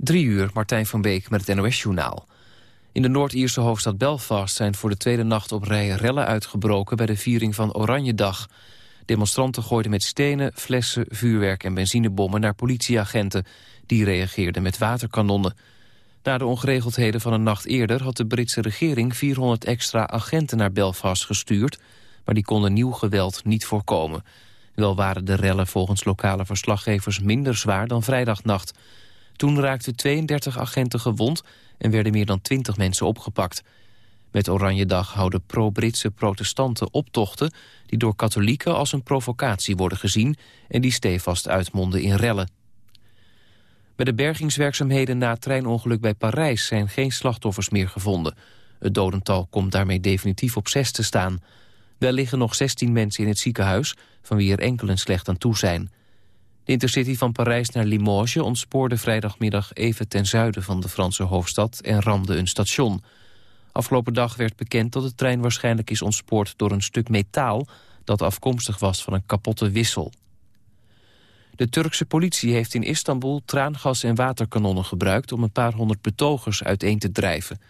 Drie uur, Martijn van Beek met het NOS-journaal. In de Noord-Ierse hoofdstad Belfast zijn voor de tweede nacht op rij rellen uitgebroken bij de viering van Oranjedag. Demonstranten gooiden met stenen, flessen, vuurwerk en benzinebommen naar politieagenten. Die reageerden met waterkanonnen. Na de ongeregeldheden van een nacht eerder had de Britse regering 400 extra agenten naar Belfast gestuurd, maar die konden nieuw geweld niet voorkomen. Wel waren de rellen volgens lokale verslaggevers minder zwaar dan vrijdagnacht. Toen raakten 32 agenten gewond en werden meer dan 20 mensen opgepakt. Met Oranjedag houden pro-Britse protestanten optochten... die door katholieken als een provocatie worden gezien... en die stevast uitmonden in rellen. Bij de bergingswerkzaamheden na het treinongeluk bij Parijs... zijn geen slachtoffers meer gevonden. Het dodental komt daarmee definitief op zes te staan. Wel liggen nog 16 mensen in het ziekenhuis... van wie er enkelen slecht aan toe zijn. De intercity van Parijs naar Limoges ontspoorde vrijdagmiddag even ten zuiden van de Franse hoofdstad en ramde een station. Afgelopen dag werd bekend dat de trein waarschijnlijk is ontspoord door een stuk metaal dat afkomstig was van een kapotte wissel. De Turkse politie heeft in Istanbul traangas en waterkanonnen gebruikt om een paar honderd betogers uiteen te drijven.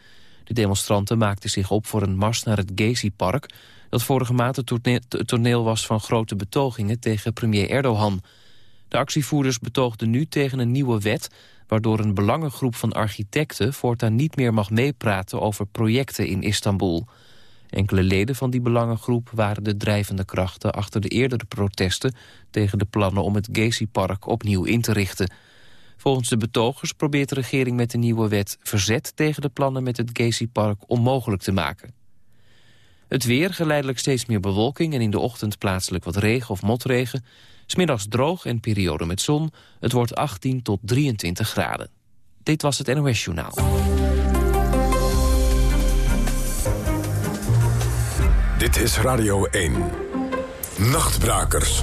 De demonstranten maakten zich op voor een mars naar het Gezi-park... dat vorige maand het toneel was van grote betogingen tegen premier Erdogan... De actievoerders betoogden nu tegen een nieuwe wet... waardoor een belangengroep van architecten voortaan niet meer mag meepraten over projecten in Istanbul. Enkele leden van die belangengroep waren de drijvende krachten achter de eerdere protesten tegen de plannen om het Gezi-park opnieuw in te richten. Volgens de betogers probeert de regering met de nieuwe wet verzet tegen de plannen met het Gezi-park onmogelijk te maken. Het weer, geleidelijk steeds meer bewolking en in de ochtend plaatselijk wat regen of motregen. Smiddags droog en periode met zon. Het wordt 18 tot 23 graden. Dit was het NOS Journaal. Dit is Radio 1. Nachtbrakers.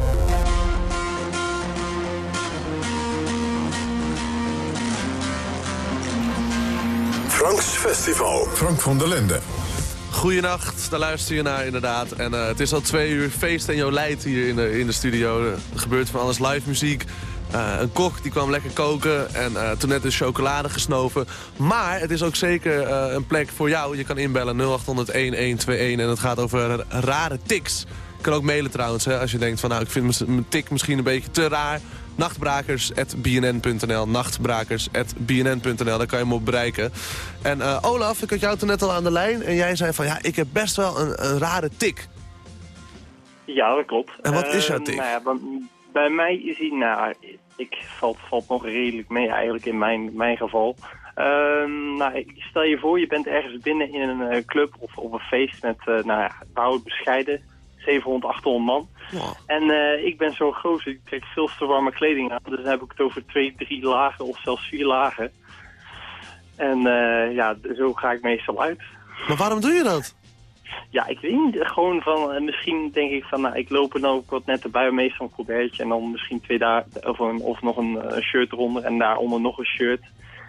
Franks Festival. Frank van der Linden. Goedenacht, daar luister je naar inderdaad. En uh, het is al twee uur feest en Jolijt hier in de, in de studio. Er gebeurt van alles live muziek. Uh, een kok die kwam lekker koken en uh, toen net de chocolade gesnoven. Maar het is ook zeker een plek voor jou. Je kan inbellen 0800-1121 en het gaat over rare tics. Je kan ook mailen trouwens, hè, als je denkt van nou ik vind mijn tik misschien een beetje te raar. Nachtbrakers.bnn.nl Nachtbrakers.bnn.nl Daar kan je me op bereiken. En uh, Olaf, ik had jou toen net al aan de lijn. En jij zei van ja, ik heb best wel een, een rare tik. Ja, dat klopt. En wat is jouw tik? Uh, nou ja, bij mij is hij, nou, ik valt, valt nog redelijk mee eigenlijk in mijn, mijn geval. Uh, nou, stel je voor, je bent ergens binnen in een uh, club of op een feest met, uh, nou ja, bouw bescheiden, 700, 800 man. En uh, ik ben zo groot, ik trek veel te warme kleding aan. Dus dan heb ik het over twee, drie lagen of zelfs vier lagen. En uh, ja, zo ga ik meestal uit. Maar waarom doe je dat? Ja, ik weet niet. Gewoon van, uh, misschien denk ik van, nou, ik loop er nou ook wat net erbij, meestal een colbertje. En dan misschien twee dagen, of, een, of nog een, een shirt eronder en daaronder nog een shirt.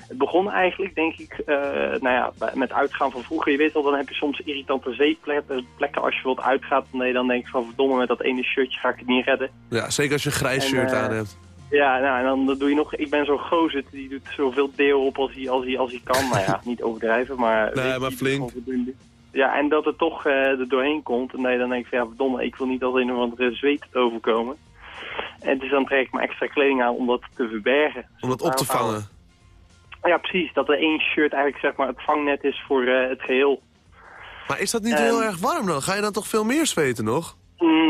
Het begon eigenlijk, denk ik, uh, nou ja, met uitgaan van vroeger. Je weet wel, dan heb je soms irritante zeeplekken als je wilt uitgaat. Nee, dan denk ik van verdomme, met dat ene shirtje ga ik het niet redden. Ja, zeker als je een grijs en, shirt uh, aan hebt. Ja, nou, en dan doe je nog... Ik ben zo'n gozer, die doet zoveel deel op als hij, als hij, als hij kan. nou ja, niet overdrijven, maar... Nee, maar flink. Ja, en dat het toch uh, er doorheen komt. Nee, dan denk ik van, ja, verdomme, ik wil niet als een of andere zweet overkomen. En dus dan trek ik me extra kleding aan om dat te verbergen. Om dat op te vangen? Ja, precies. Dat er één shirt eigenlijk zeg maar, het vangnet is voor uh, het geheel. Maar is dat niet um, heel erg warm dan? Ga je dan toch veel meer zweten nog?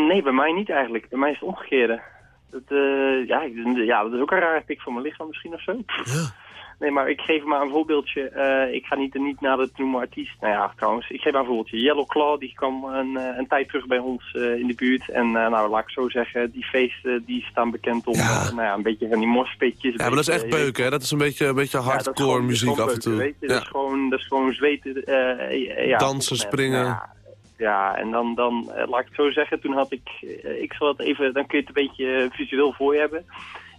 Nee, bij mij niet eigenlijk. Bij mij is het omgekeerde. Dat, uh, ja, ja, dat is ook een rare pik van mijn lichaam misschien of zo. Ja. Nee, maar ik geef maar een voorbeeldje. Uh, ik ga niet, niet naar de noemen artiest. Nou ja, trouwens, ik geef maar een voorbeeldje. Yellow Claw, die kwam een, een tijd terug bij ons uh, in de buurt. En uh, nou, laat ik zo zeggen, die feesten die staan bekend om ja. nou ja, een beetje van die morspitjes. Ja, maar dat is echt beuken, hè? Dat is een beetje, een beetje hardcore ja, muziek af en toe. Ja. Dat, is gewoon, dat is gewoon zweten. ja, Dansen, springen. Ja, ja, en dan, dan laat ik het zo zeggen, toen had ik, ik zal het even, dan kun je het een beetje visueel voor je hebben.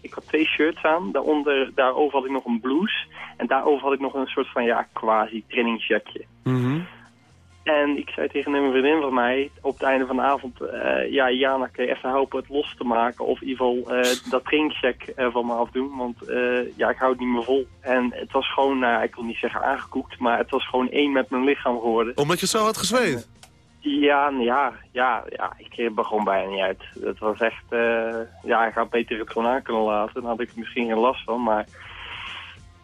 Ik had twee shirts aan. Daaronder, daarover had ik nog een blouse. En daarover had ik nog een soort van, ja, quasi trainingsjakje. Mm -hmm. En ik zei tegen een vriendin van mij op het einde van de avond... Uh, ja, Jana, kun je even helpen het los te maken? Of in ieder geval uh, dat drinkcheck uh, van me afdoen. Want ja, ik hou het niet meer vol. En het was gewoon, nou, ik wil niet zeggen aangekoekt... maar het was gewoon één met mijn lichaam geworden. Omdat je zo had gezweet? Ja, ja, ja, ja, ik ben gewoon bijna niet uit. Het was echt, ja, ik had beter het gewoon aan kunnen laten. Dan had ik er misschien geen last van, maar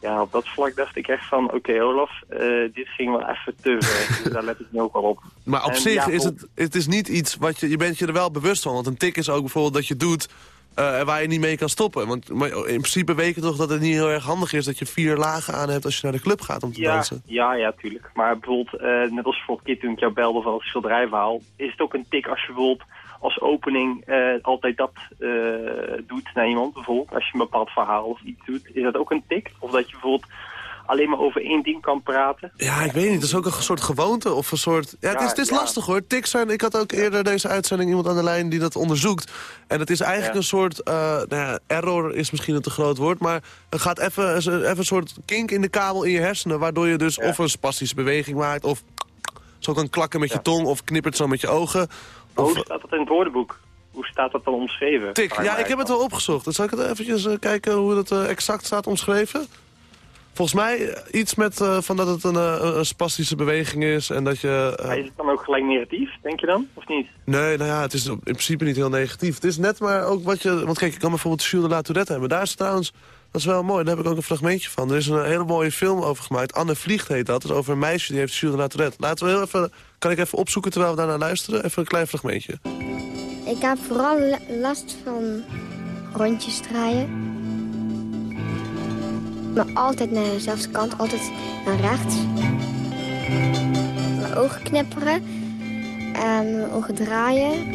ja, op dat vlak dacht ik echt van, oké Olaf, uh, dit ging wel even te ver. dus daar let ik nu ook al op. Maar op zich is het, het is niet iets wat je, je bent je er wel bewust van. Want een tik is ook bijvoorbeeld dat je doet uh, waar je niet mee kan stoppen. Want maar in principe weet je toch dat het niet heel erg handig is dat je vier lagen aan hebt als je naar de club gaat om te ja, dansen. Ja, ja, tuurlijk. Maar bijvoorbeeld, uh, net als voor Kit toen ik jou belde van het schilderijverhaal, is het ook een tik als je bijvoorbeeld als opening uh, altijd dat doet naar iemand. Bijvoorbeeld als je een bepaald verhaal of iets doet. Is dat ook een tik? Of dat je bijvoorbeeld alleen maar over één ding kan praten? Ja, ik weet niet. Het is ook een soort gewoonte of een soort... Ja, het is, het is lastig hoor. Tics zijn... Ik had ook eerder deze uitzending iemand aan de lijn die dat onderzoekt. En het is eigenlijk een soort... Uh, nou ja, error is misschien een te groot woord, maar het gaat even, even een soort kink in de kabel in je hersenen, waardoor je dus of een spastische beweging maakt, of zo kan klakken met je tong, of knippert zo met je ogen. Of... Hoe staat dat in het woordenboek? Hoe staat dat dan omschreven? Tik, ja, ik heb het wel opgezocht. Dan zal ik het eventjes uh, kijken hoe het uh, exact staat omschreven. Volgens mij iets met uh, van dat het een, een, spastische beweging is en dat je... Maar is het dan ook gelijk negatief, denk je dan? Of niet? Nee, nou ja, het is in principe niet heel negatief. Het is net maar ook wat je... Want kijk, ik kan bijvoorbeeld Jules de La Tourette hebben. Daar is trouwens... Dat is wel mooi, daar heb ik ook een fragmentje van. Er is een hele mooie film over gemaakt. Anne Vliegt heet dat. Dat is over een meisje die heeft Jules de La Tourette. Laten we heel even... Kan ik even opzoeken terwijl we daarna luisteren? Even een klein fragmentje. Ik heb vooral last van rondjes draaien. Maar altijd naar dezelfde kant, altijd naar rechts. Mijn ogen knipperen. En mijn ogen draaien.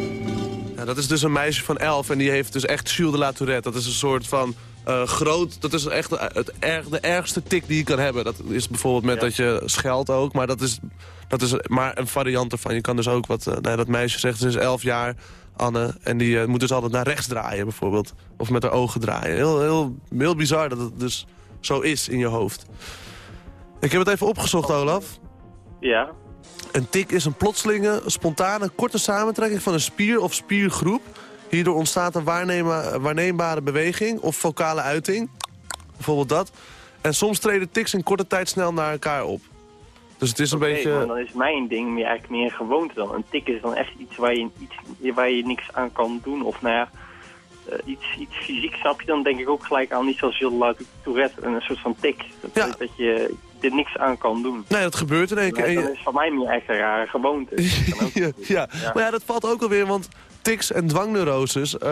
Ja, dat is dus een meisje van elf en die heeft dus echt Jules de La Tourette. Dat is een soort van uh, groot... Dat is echt het erg, de ergste tik die je kan hebben. Dat is bijvoorbeeld met ja. dat je scheldt ook. Maar dat is, dat is maar een variant ervan. Je kan dus ook wat... Uh, nou, dat meisje zegt, ze is elf jaar, Anne. En die uh, moet dus altijd naar rechts draaien bijvoorbeeld. Of met haar ogen draaien. Heel, heel, heel bizar dat het dus zo is in je hoofd. Ik heb het even opgezocht, Olaf. Ja. Een tik is een plotselinge, spontane, korte samentrekking van een spier of spiergroep. Hierdoor ontstaat een waarneembare beweging of vocale uiting. Bijvoorbeeld dat. En soms treden tics in korte tijd snel naar elkaar op. Dus het is een okay, beetje... Dan is mijn ding meer, eigenlijk meer een gewoonte dan. Een tik is dan echt iets waar je, iets, waar je niks aan kan doen. Of nou ja, iets, iets fysiek snap je dan denk ik ook gelijk aan. Niet zoals Gilles Tourette, een soort van tik. Dat, ja. dat je er niks aan kan doen. Nee, dat gebeurt in één keer. Dat is voor mij meer echt een rare gewoonte. ja, ja. ja, maar ja, dat valt ook alweer, want tics en dwangneuroses, uh,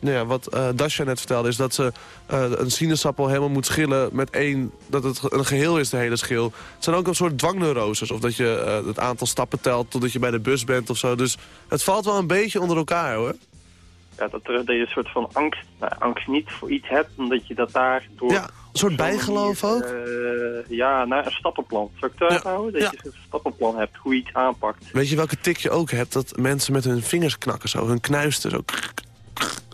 nou ja, wat uh, Dasha net vertelde, is dat ze uh, een sinaasappel helemaal moet schillen met één, dat het een geheel is, de hele schil. Het zijn ook een soort dwangneuroses, of dat je het aantal stappen telt totdat je bij de bus bent of zo. Dus het valt wel een beetje onder elkaar, hoor. Ja, dat, dat je een soort van angst, nou, angst niet voor iets hebt, omdat je dat daar door... Ja, een soort bijgeloof ook? ja, nou, een stappenplan. Zou ik het ja. houden? Dat ja. je een stappenplan hebt, hoe je iets aanpakt. Weet je welke tik je ook hebt? Dat mensen met hun vingers knakken zo, hun knuisten zo...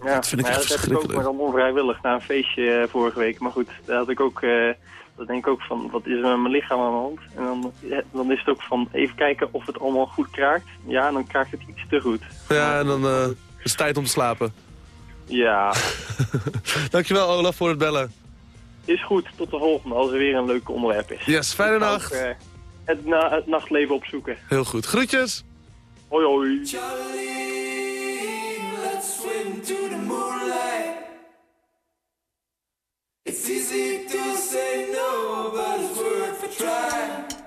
Ja, dat vind ik nou, echt dat heb ik ook maar dan onvrijwillig na een feestje vorige week. Maar goed, daar had ik ook... Uh, dan denk ik ook van, wat is er met mijn lichaam aan de hand? En dan, dan is het ook van, even kijken of het allemaal goed kraakt. Ja, dan kraakt het iets te goed. Ja, en dan uh, is het tijd om te slapen. Ja. Dankjewel Olaf voor het bellen. Is goed, tot de volgende als er weer een leuk onderwerp is. Yes, fijne nacht. Ook, uh, het, na, het, nachtleven opzoeken. Heel goed. Groetjes. Hoi hoi. Charlie, let's swim to the moonlight. It's easy to say no, but it's worth a try.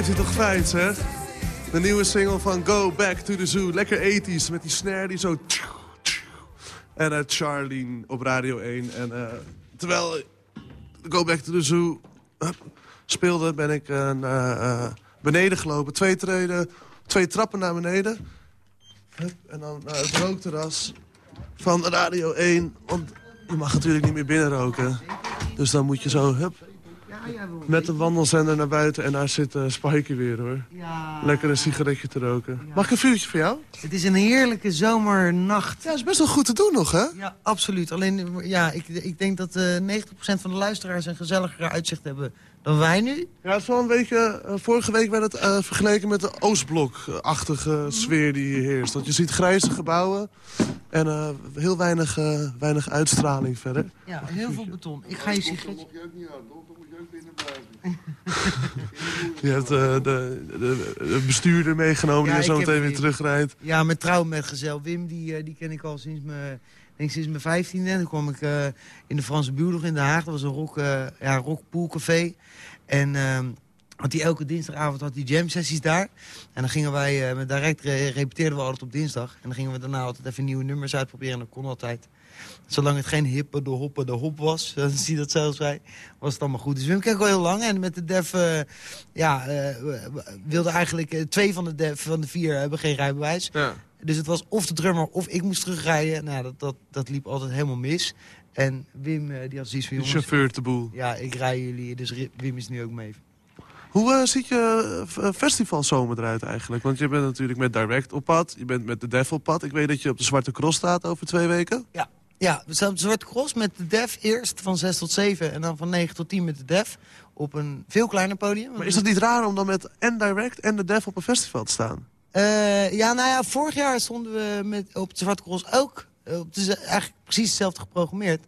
Blijft dit toch feit, zeg? De nieuwe single van Go Back to the Zoo. Lekker ethisch, met die snare die zo... En uh, Charlene op Radio 1. En uh, terwijl Go Back to the Zoo speelde, ben ik naar beneden gelopen. Twee, treden, twee trappen naar beneden. En dan naar het rookterras van Radio 1. Want je mag natuurlijk niet meer binnenroken. Dus dan moet je zo, hup, met de wandelzender naar buiten en daar zit uh, Spike weer, hoor. Ja. Lekker een sigaretje te roken. Mag ik een vuurtje voor jou? Het is een heerlijke zomernacht. Ja, is best wel goed te doen nog, hè? Ja, absoluut. Alleen, ja, ik, ik denk dat uh, 90% van de luisteraars een gezelliger uitzicht hebben dan wij nu. Ja, het is wel een beetje... Uh, vorige week werd het uh, vergeleken met de Oostblok-achtige sfeer die hier heerst. Want je ziet grijze gebouwen en uh, heel weinig, weinig uitstraling verder. Ja, heel veel beton. Ik ga je sigaretje... je hebt de, de, de, bestuurder meegenomen ja, die zo meteen weer terugrijdt. Ja, mijn trouwmetgezel Wim, die, die ken ik al sinds mijn denk sinds mijn vijftiende. Toen kwam ik uh, in de Franse Buurlog in Den Haag. Dat was een rock, uh, ja, rockpoolcafé. En uh, had die elke dinsdagavond had die jam sessies daar. En dan gingen wij, uh, met direct re repeteerden we altijd op dinsdag. En dan gingen we daarna altijd even nieuwe nummers uitproberen. En dat kon altijd. Zolang het geen hippe, de hoppen, de hop was, zie dat zelfs wij, was het allemaal goed. Dus Wim ken ik al heel lang. En met de def, ja, uh, wilde eigenlijk, twee van de van de vier hebben geen rijbewijs. Ja. Dus het was of de drummer of ik moest terugrijden. Nou, dat, dat, dat liep altijd helemaal mis. En Wim, die had zoiets van... De chauffeur te boel. Ja, ik rij jullie, dus Wim is nu ook mee. Hoe uh, ziet je uh, festivalzomer eruit eigenlijk? Want je bent natuurlijk met Direct op pad. Je bent met de Def op pad. Ik weet dat je op de Zwarte Cross staat over twee weken. Ja, ja we staan op de Zwarte Cross met de Def eerst van 6 tot 7. En dan van 9 tot 10 met de Def. Op een veel kleiner podium. Maar is dat niet raar om dan met en Direct en de Def op een festival te staan? Uh, ja, nou ja, vorig jaar stonden we met, op Zwarte Cross ook. Op de, eigenlijk precies hetzelfde geprogrammeerd.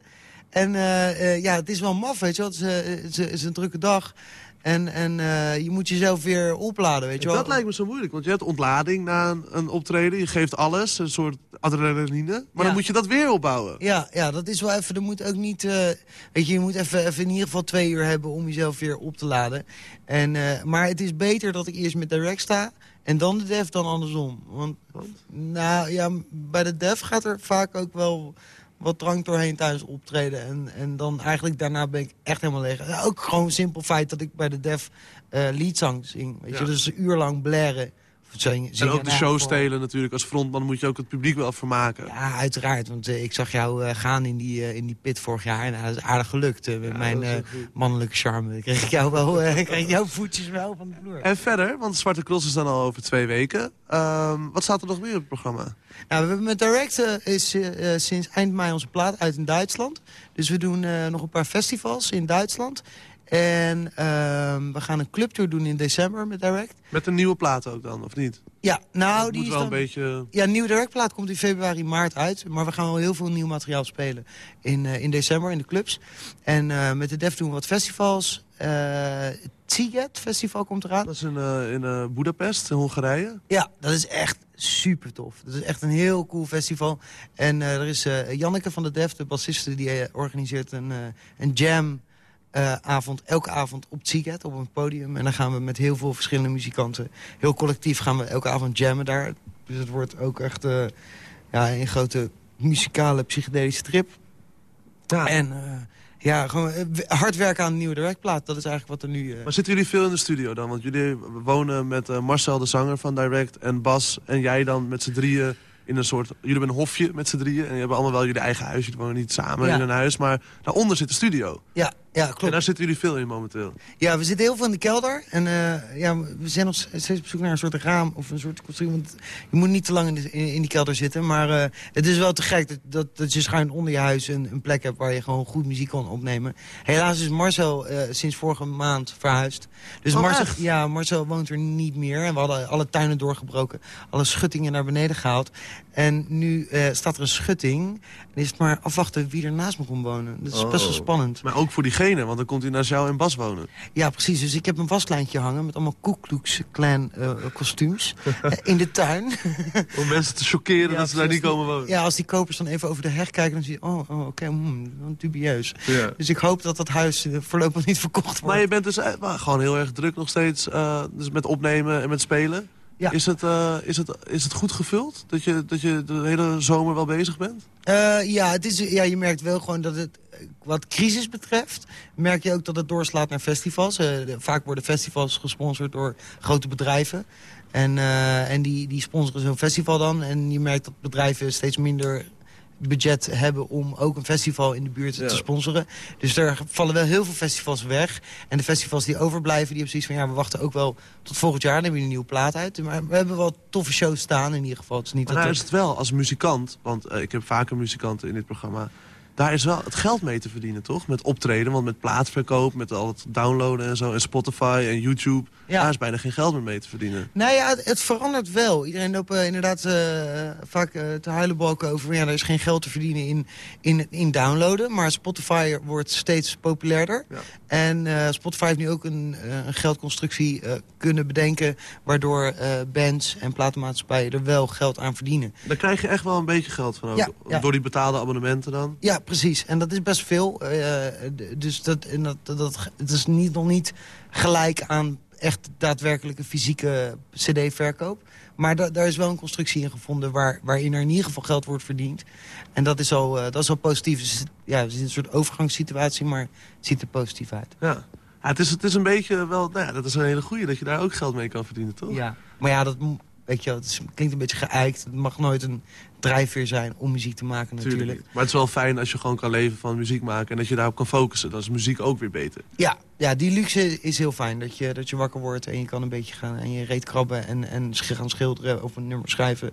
En uh, ja, het is wel maf, weet je wel. Het is, het is, het is een drukke dag. En, en uh, je moet jezelf weer opladen, weet je wel. Dat lijkt me zo moeilijk, want je hebt ontlading na een, een optreden. Je geeft alles, een soort adrenaline. Maar ja. dan moet je dat weer opbouwen. Ja, ja dat is wel even... Er moet ook niet... Uh, weet je, je moet even, even in ieder geval twee uur hebben om jezelf weer op te laden. En, uh, maar het is beter dat ik eerst met direct sta... En dan de def dan andersom. Want, nou ja, bij de def gaat er vaak ook wel wat drank doorheen tijdens optreden. En, en dan eigenlijk daarna ben ik echt helemaal leeg. Ja, ook gewoon simpel feit dat ik bij de def uh, leadzang zing. Weet Ja. je, dus een uur lang blaren. En ook de show stelen natuurlijk. Als frontman moet je ook het publiek wel vermaken. Ja, uiteraard. Want eh, ik zag jou eh, gaan in die, eh, in die pit vorig jaar. En dat is aardig gelukt. met mijn mannelijke charme. Kreeg ik jou wel, kreeg jouw voetjes wel van de vloer. En verder, want Zwarte Cross is dan al over twee weken. Ehm, wat staat er nog meer op het programma? Nou, we hebben met Direct is sinds eind mei onze plaat uit in Duitsland. Dus we doen nog een paar festivals in Duitsland. En ehm, we gaan een clubtour doen in december met Direct. Met een nieuwe plaat ook dan, of niet? Ja, nou, Dat die moet is wel dan... een beetje... Ja, een nieuwe directplaat komt in februari, maart uit. Maar we gaan wel heel veel nieuw materiaal spelen in, eh, in december in de clubs. En eh, met de Def doen we wat festivals. Eh Tsiget Festival komt eraan. Dat is in, in Budapest, in Hongarije. Ja, dat is echt super tof. Dat is echt een heel cool festival. En er is Janneke van de Def, de bassiste, die organiseert een, een jam... eh, avond, elke avond op Tsiget, op een podium. En dan gaan we met heel veel verschillende muzikanten... heel collectief gaan we elke avond jammen daar. Dus het wordt ook echt eh, ja, een grote muzikale psychedelische trip. Ja. En eh, ja, gewoon hard werken aan een nieuwe directplaat. Dat is eigenlijk wat er nu... Maar zitten jullie veel in de studio dan? Want jullie wonen met Marcel, de zanger van Direct, en Bas en jij dan met z'n drieën in een soort... Jullie hebben een hofje met z'n drieën en je hebben allemaal wel jullie eigen huis. Jullie wonen niet samen Ja. in een huis, maar daaronder zit de studio. ja, ja, En klopt. daar zitten jullie veel in momenteel. Ja, we zitten heel veel in de kelder. En eh, ja, we zijn nog steeds op zoek naar een soort raam of een soort constructie. Want je moet niet te lang in, de- in, die kelder zitten. Maar eh, het is wel te gek dat, dat, dat je schuin onder je huis een, een plek hebt... waar je gewoon goed muziek kan opnemen. Helaas is Marcel eh, sinds vorige maand verhuisd. Dus Oh, Marcel, echt? ja, Marcel woont er niet meer. En we hadden alle tuinen doorgebroken. Alle schuttingen naar beneden gehaald. En nu staat er een schutting. En is het maar afwachten wie er naast me komt wonen. Dat is best wel Oh. spannend. Maar ook voor diegene want dan komt hij naar jou en Bas wonen. Ja, precies. Dus ik heb een waslijntje hangen met allemaal Klux Klan eh, kostuums eh, in de tuin. Om mensen te chockeren Ja, dat ze daar niet komen wonen. Ja, als die kopers dan even over de heg kijken, dan zie je... oh, oh oké, hmm, wat dubieus. Ja. Dus ik hoop dat dat huis eh, voorlopig niet verkocht wordt. Maar je bent dus gewoon heel erg druk nog steeds dus met opnemen en met spelen. Ja. Is, het, eh, is, het, is het goed gevuld? Dat je, dat je de hele zomer wel bezig bent? Eh, ja, het is, ja, je merkt wel gewoon dat het, eh, wat crisis betreft... merk je ook dat het doorslaat naar festivals. De- vaak worden festivals gesponsord door grote bedrijven. En, en die, die sponsoren zo'n festival dan. En je merkt dat bedrijven steeds minder budget hebben om ook een festival in de buurt Ja. te sponsoren. Dus er vallen wel heel veel festivals weg. En de festivals die overblijven, die hebben zoiets van... ja, we wachten ook wel tot volgend jaar, dan hebben we een nieuwe plaat uit. Maar we hebben wel toffe shows staan in ieder geval. Het is niet Maar dat er- is het wel als muzikant, want eh, ik heb vaker muzikanten in dit programma... daar is wel het geld mee te verdienen, toch? Met optreden, want met plaatverkoop, met al het downloaden en zo... en Spotify en YouTube, Ja. daar is bijna geen geld meer mee te verdienen. Nou ja, het, het verandert wel. Iedereen loopt eh, inderdaad eh, vaak eh, te huilenbalken over... Ja, er is geen geld te verdienen in, in, in downloaden. Maar Spotify wordt steeds populairder. Ja. En Spotify heeft nu ook een, een geldconstructie kunnen bedenken... waardoor bands en platenmaatschappijen er wel geld aan verdienen. Daar krijg je echt wel een beetje geld van ook. Ja. Door die betaalde abonnementen dan. Ja, precies. En dat is best veel. Eh, dus dat, en dat, dat, het is niet, nog niet gelijk aan echt daadwerkelijke fysieke cd-verkoop. Maar da- daar is wel een constructie in gevonden waar, waarin er in ieder geval geld wordt verdiend. En dat is al, eh, dat is al positief. Dus, ja, het is een soort overgangssituatie, maar het ziet er positief uit. Ja. Ja, het, is, het is een beetje wel, nou ja, dat is een hele goeie dat je daar ook geld mee kan verdienen, toch? Ja. Maar ja, dat weet je, wel, het is- klinkt een beetje geëikt. Het mag nooit een drijfveer zijn om muziek te maken natuurlijk. Tuurlijk. Maar het is wel fijn als je gewoon kan leven van muziek maken en dat je daarop kan focussen. Dan is muziek ook weer beter. Ja, ja, die luxe is heel fijn. Dat je, dat je wakker wordt en je kan een beetje gaan en je reet krabben en, en gaan schilderen of een nummer schrijven.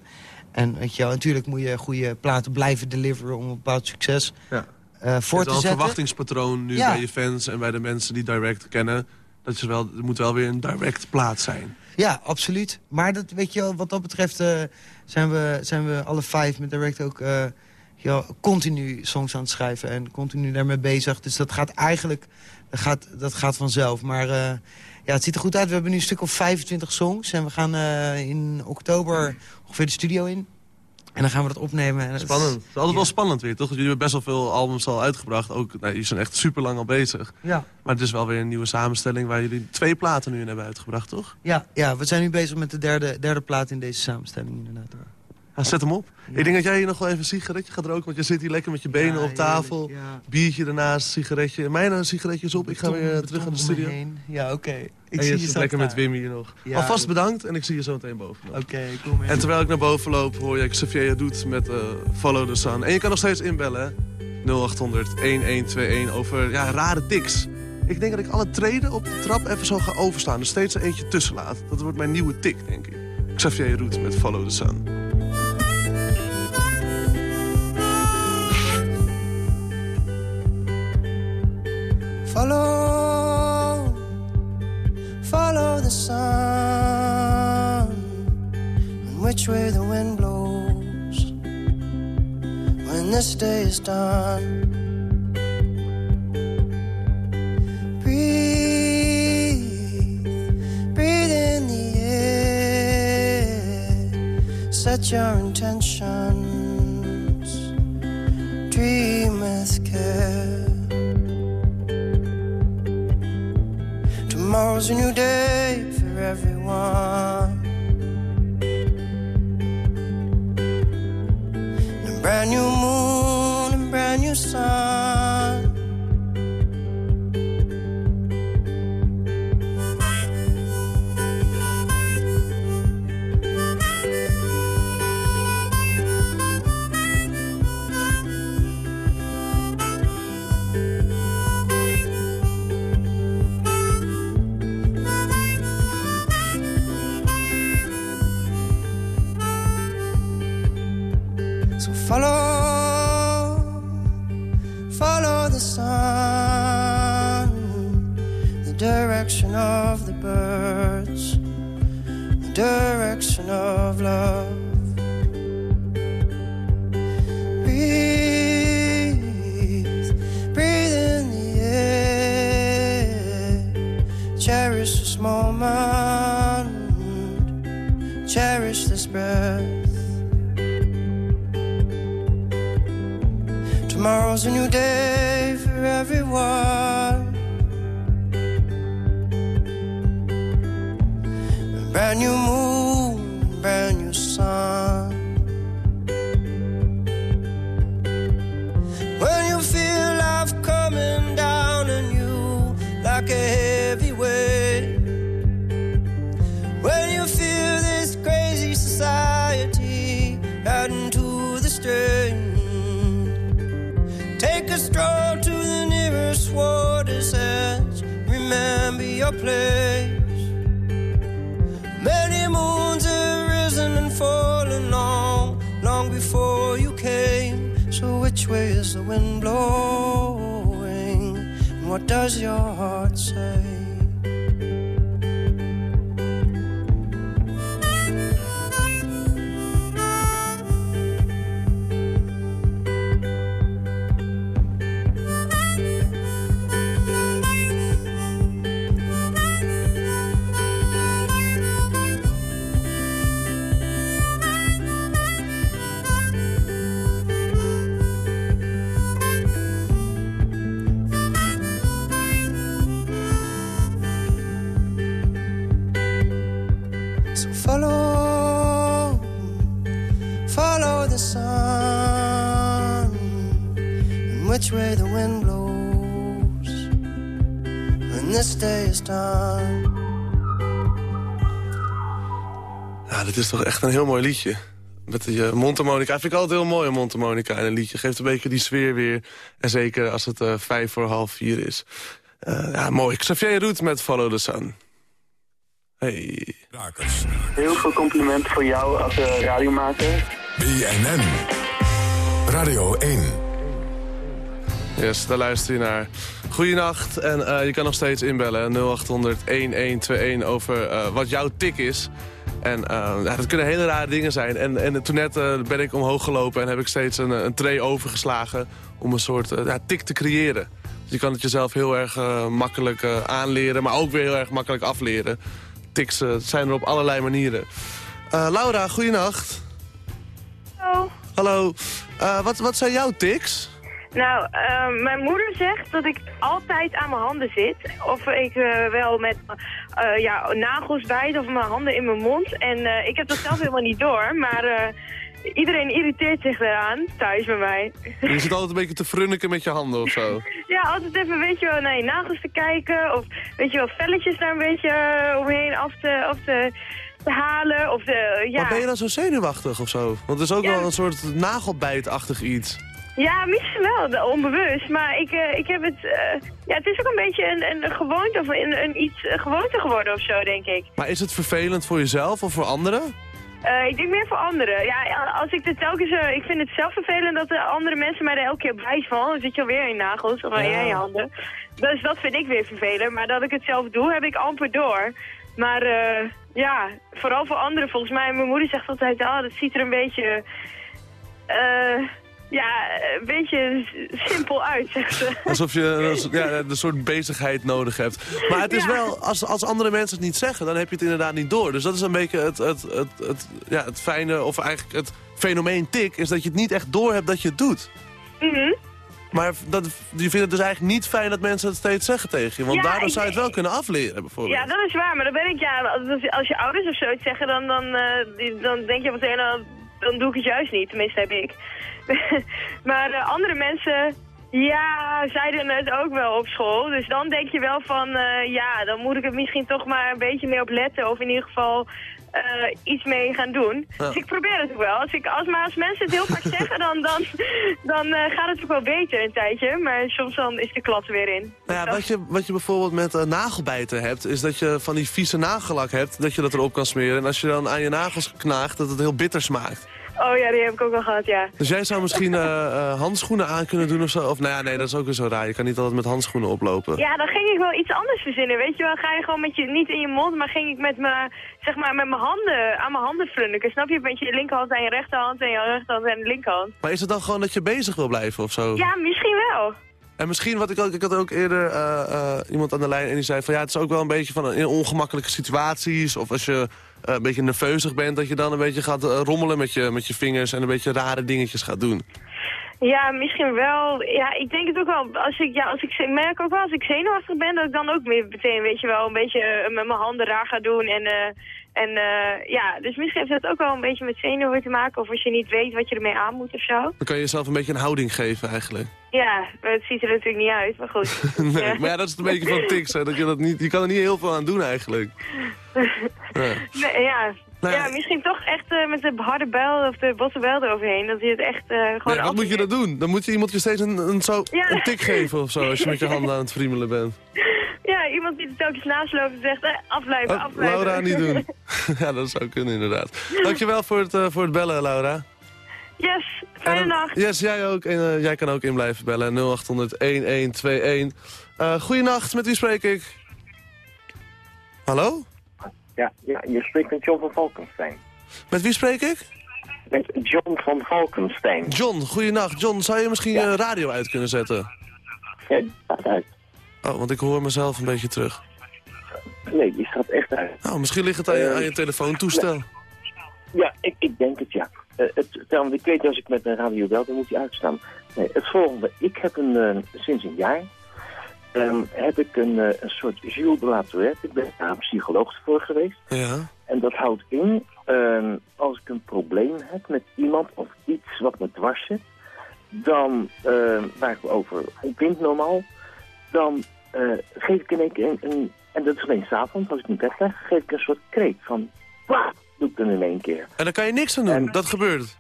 En weet je wel, natuurlijk moet je goede platen blijven deliveren om een bepaald succes Ja. eh, voor Het te is een zetten. verwachtingspatroon nu Ja. bij je fans en bij de mensen die direct kennen. Dat je wel, er moet wel weer een direct plaat zijn. Ja, absoluut. Maar dat, weet je wat dat betreft eh, zijn, we, zijn we alle vijf met Direct ook eh, ja, continu songs aan het schrijven en continu daarmee bezig. Dus dat gaat eigenlijk dat gaat, dat gaat vanzelf. Maar eh, ja, het ziet er goed uit. We hebben nu een stuk of 25 songs en we gaan in oktober ongeveer de studio in. En dan gaan we dat opnemen. En Spannend. Het is altijd ja. wel spannend weer, toch? Jullie hebben best wel veel albums al uitgebracht. Ook, nou, jullie zijn echt super lang al bezig. Ja. Maar het is wel weer een nieuwe samenstelling waar jullie twee platen nu in hebben uitgebracht, toch? Ja, ja, we zijn nu bezig met de derde, derde plaat in deze samenstelling inderdaad. Zet hem op. Ja. Ik denk dat jij hier nog wel even een sigaretje gaat roken. Want je zit hier lekker met je benen Ja, op tafel. ja. Biertje ernaast, sigaretje. Mijn sigaretje is op. Ik ga weer eh, beton terug naar de studio. Ja, oké. Ik en zie je je zit lekker met. Wim hier nog. Alvast bedankt en ik zie je zo meteen boven. Oké, kom mee. En terwijl ik naar boven loop, hoor je Xavier doet met eh, Follow the Sun. En je kan nog steeds inbellen, hè? 0800 1121 over ja, rare tics. Ik denk dat ik alle treden op de trap even zo ga overstaan. Er steeds er eentje tussen laat. Dat wordt mijn nieuwe tik, denk ik. Xavier Roet met Follow the Sun. Follow, follow the sun, and which way the wind blows when this day is done. Breathe, breathe in the air, set your intentions, a new day adding to the strain. Take a stroll to the nearest water's edge. Remember your place. Many moons have risen and fallen long, long before you came. So which way is the wind blowing? And what does your heart say? Is done. Ja, dit is toch echt een heel mooi liedje. Met die uh, mondharmonica. Vind ik altijd heel mooi, een mondharmonica in een liedje. Geeft een beetje die sfeer weer. En zeker als het eh, vijf voor half vier is. Eh, ja, mooi. Xavier Roet met Follow the Sun. Hey. Rakers. Heel veel complimenten voor jou als uh, radiomaker. BNN. Radio 1. Yes, daar luister je naar. Goedenacht en eh, je kan nog steeds inbellen 0800-1121 over eh, wat jouw tik is. En eh, ja, dat kunnen hele rare dingen zijn. En, en toen net ben ik omhoog gelopen en heb ik steeds een, een tray overgeslagen... om een soort ja, tik te creëren. Dus je kan het jezelf heel erg makkelijk aanleren, maar ook weer heel erg makkelijk afleren. Tics eh, zijn er op allerlei manieren. Laura, goedenacht. Hallo. Hallo. Wat, wat zijn jouw tics? Nou, eh, mijn moeder zegt dat ik altijd aan mijn handen zit. Of ik eh, wel met eh, ja, nagels bijt of mijn handen in mijn mond. En eh, ik heb dat zelf helemaal niet door. Maar iedereen irriteert zich eraan thuis bij mij. Je zit altijd een beetje te frunniken met je handen of zo. Ja, altijd even, weet je wel, naar je nagels te kijken. Of, weet je wel, velletjes daar een beetje omheen af te, af te, te halen. Of de, ja. Maar ben je dan zo zenuwachtig of zo? Want het is ook Ja. wel een soort nagelbijtachtig iets. Ja, misschien wel, onbewust. Maar ik, eh, ik heb het... eh, ja, het is ook een beetje een, een gewoonte of een, een iets gewoonte geworden of zo, denk ik. Maar is het vervelend voor jezelf of voor anderen? Eh, ik denk meer voor anderen. Ja, als ik het telkens... ik vind het zelf vervelend dat de andere mensen mij er elke keer bij van. Dan zit je alweer in nagels of Ja. in je handen. Dus dat vind ik weer vervelend. Maar dat ik het zelf doe, heb ik amper door. Maar eh, ja, vooral voor anderen volgens mij. Mijn moeder zegt altijd, ah, dat ziet er een beetje... eh, ja, een beetje simpel uit, zegt ze. Alsof je een, ja, een soort bezigheid nodig hebt. Maar het is Ja. wel, als, als andere mensen het niet zeggen, dan heb je het inderdaad niet door. Dus dat is een beetje het, het, het, het, ja, het fijne, of eigenlijk het fenomeen tik, is dat je het niet echt door hebt dat je het doet. Mhm. Maar dat, je vindt het dus eigenlijk niet fijn dat mensen het steeds zeggen tegen je. Want Ja, daardoor zou je het wel kunnen afleren, bijvoorbeeld. Ja, dat is waar, maar dan ben ik, ja, als, als je ouders of zo het zeggen, dan, dan, eh, dan denk je meteen, dan, dan doe ik het juist niet. Tenminste, heb ik. maar eh, andere mensen, ja, zeiden het ook wel op school. Dus dan denk je wel van, eh, ja, dan moet ik er misschien toch maar een beetje mee op letten. Of in ieder geval eh, iets mee gaan doen. Ja. Dus ik probeer het ook wel. Als, ik, als, maar als mensen het heel vaak zeggen, dan, dan, dan gaat het ook wel beter een tijdje. Maar soms dan is de klat weer in. Nou ja, wat, je, wat je bijvoorbeeld met nagelbijten hebt, is dat je van die vieze nagellak hebt, dat je dat erop kan smeren. En als je dan aan je nagels knaagt, dat het heel bitter smaakt. Oh ja, die heb ik ook wel gehad, ja. Dus jij zou misschien eh, eh, handschoenen aan kunnen doen of zo? Of nou ja, nee, dat is ook weer zo raar. Je kan niet altijd met handschoenen oplopen. Ja, dan ging ik wel iets anders verzinnen, weet je wel. Ga je gewoon met je, niet in je mond, maar ging ik met mijn, zeg maar, met mijn handen, aan mijn handen frunniken. Snap je? Met je linkerhand aan je rechterhand en je rechterhand aan de linkerhand. Maar is het dan gewoon dat je bezig wil blijven of zo? Ja, misschien wel. En misschien, wat ik ook, ik had ook eerder eh, iemand aan de lijn en die zei van ja, het is ook wel een beetje van in ongemakkelijke situaties. Of als je een beetje nerveusig bent, dat je dan een beetje gaat eh, rommelen met je, met je vingers en een beetje rare dingetjes gaat doen. Ja, misschien wel. Ja, ik denk het ook wel. Als ik, ja, als ik merk ook wel als ik zenuwachtig ben, dat ik dan ook meteen, weet je wel, een beetje eh, met mijn handen raar ga doen. En, eh, en eh, ja, dus misschien heeft dat ook wel een beetje met zenuwen te maken. Of als je niet weet wat je ermee aan moet of zo. Dan kan je jezelf een beetje een houding geven eigenlijk. Ja, het ziet er natuurlijk niet uit, maar goed. nee, Ja. maar ja, dat is een beetje van tics. Hè, dat je, dat niet, je kan er niet heel veel aan doen eigenlijk. Ja. Nee, ja. ja, misschien toch echt eh, met de harde bijl of de bosse bijl eroverheen. Dat je het echt eh, gewoon Nee, wat moet je dan doen? Dan moet je iemand je steeds een, een, zo, Ja. een tik geven of zo, als je met je handen aan het friemelen bent. Ja, iemand die er telkens naast loopt en zegt, eh, afblijven, Oh, afblijven. Laura, niet doen. ja, dat zou kunnen inderdaad. Dankjewel voor het, eh, voor het bellen, Laura. Yes, fijne En, nacht. Yes, jij ook. En, eh, jij kan ook in blijven bellen. 0800-1121. Uh, goeienacht, met wie spreek ik? Hallo? Ja, ja, je spreekt met John van Valkenstein. Met wie spreek ik? Met John van Valkenstein. John, goeienacht. John, zou je misschien je radio uit kunnen zetten? Ja, uit. Oh, want ik hoor mezelf een beetje terug. Nee, die staat echt uit. Nou, misschien ligt het aan je, aan je telefoontoestel. Ja, ik, ik denk het ja. Eh, het, want ik weet als ik met mijn radio bel, dan moet hij uitstaan. Nee, het volgende. Ik heb een, eh, sinds een jaar ehm, heb ik een, eh, een soort Gilles de La Tourette. Ik ben daar een psycholoog voor geweest. Ja. En dat houdt in, ehm, als ik een probleem heb met iemand of iets wat me dwars zit, dan, ehm, waar ik over opwind normaal, dan eh, geef ik in één keer een, een- en dat is alleen s'avonds, als ik in bed lig, geef ik een soort kreet van, wah, doe ik dan in één keer. En daar kan je niks aan doen, dat gebeurt.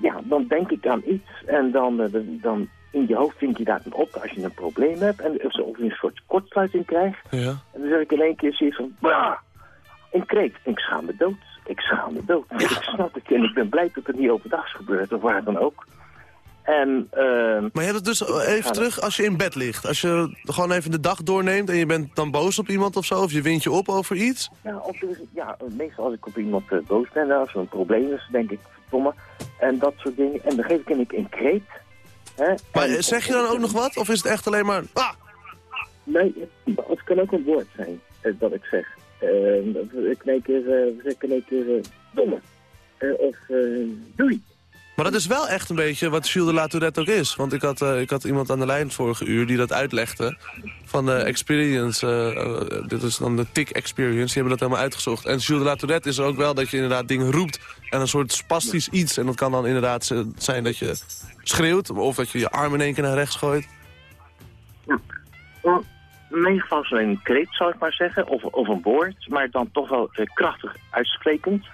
Ja, dan denk ik aan iets en dan, eh, dan- dan in je hoofd vind je daar dan op als je een probleem hebt en of of je een soort kortsluiting krijgt. Ja. En dan zeg ik in één keer zoiets van, bah, een kreet. Ik schaam me dood. Ik schaam me dood. Ik snap het en ik ben blij dat het niet overdag is gebeurd of waar dan ook. En, ehm, Maar je hebt het dus even terug als je in bed ligt. Als je gewoon even de dag doorneemt en je bent dan boos op iemand of zo... of je wint je op over iets. Ja, of ja, meestal als ik op iemand eh, boos ben, als er een probleem is, denk ik, verdomme, en dat soort dingen. En dan geef ik een, een kreet. Hè, Maar en- eh, zeg je dan ook nog wat? Of is het echt alleen maar... Ah! Nee, het kan ook een woord zijn eh, dat ik zeg. Dat ik in één keer, eh, zeg ik in één keer domme. Of doei. Maar dat is wel echt een beetje wat Jules de La ook is. Want ik had, eh, ik had iemand aan de lijn vorige uur die dat uitlegde. Van de experience, eh, eh, dit is dan de tick experience. Die hebben dat helemaal uitgezocht. En Jules de La is er ook wel dat je inderdaad dingen roept. En een soort spastisch iets. En dat kan dan inderdaad zijn dat je schreeuwt. Of dat je je arm in één keer naar rechts gooit. Geval is het een kreet, zou ik maar zeggen. Of, of een woord, maar dan toch wel eh, krachtig uitsprekend.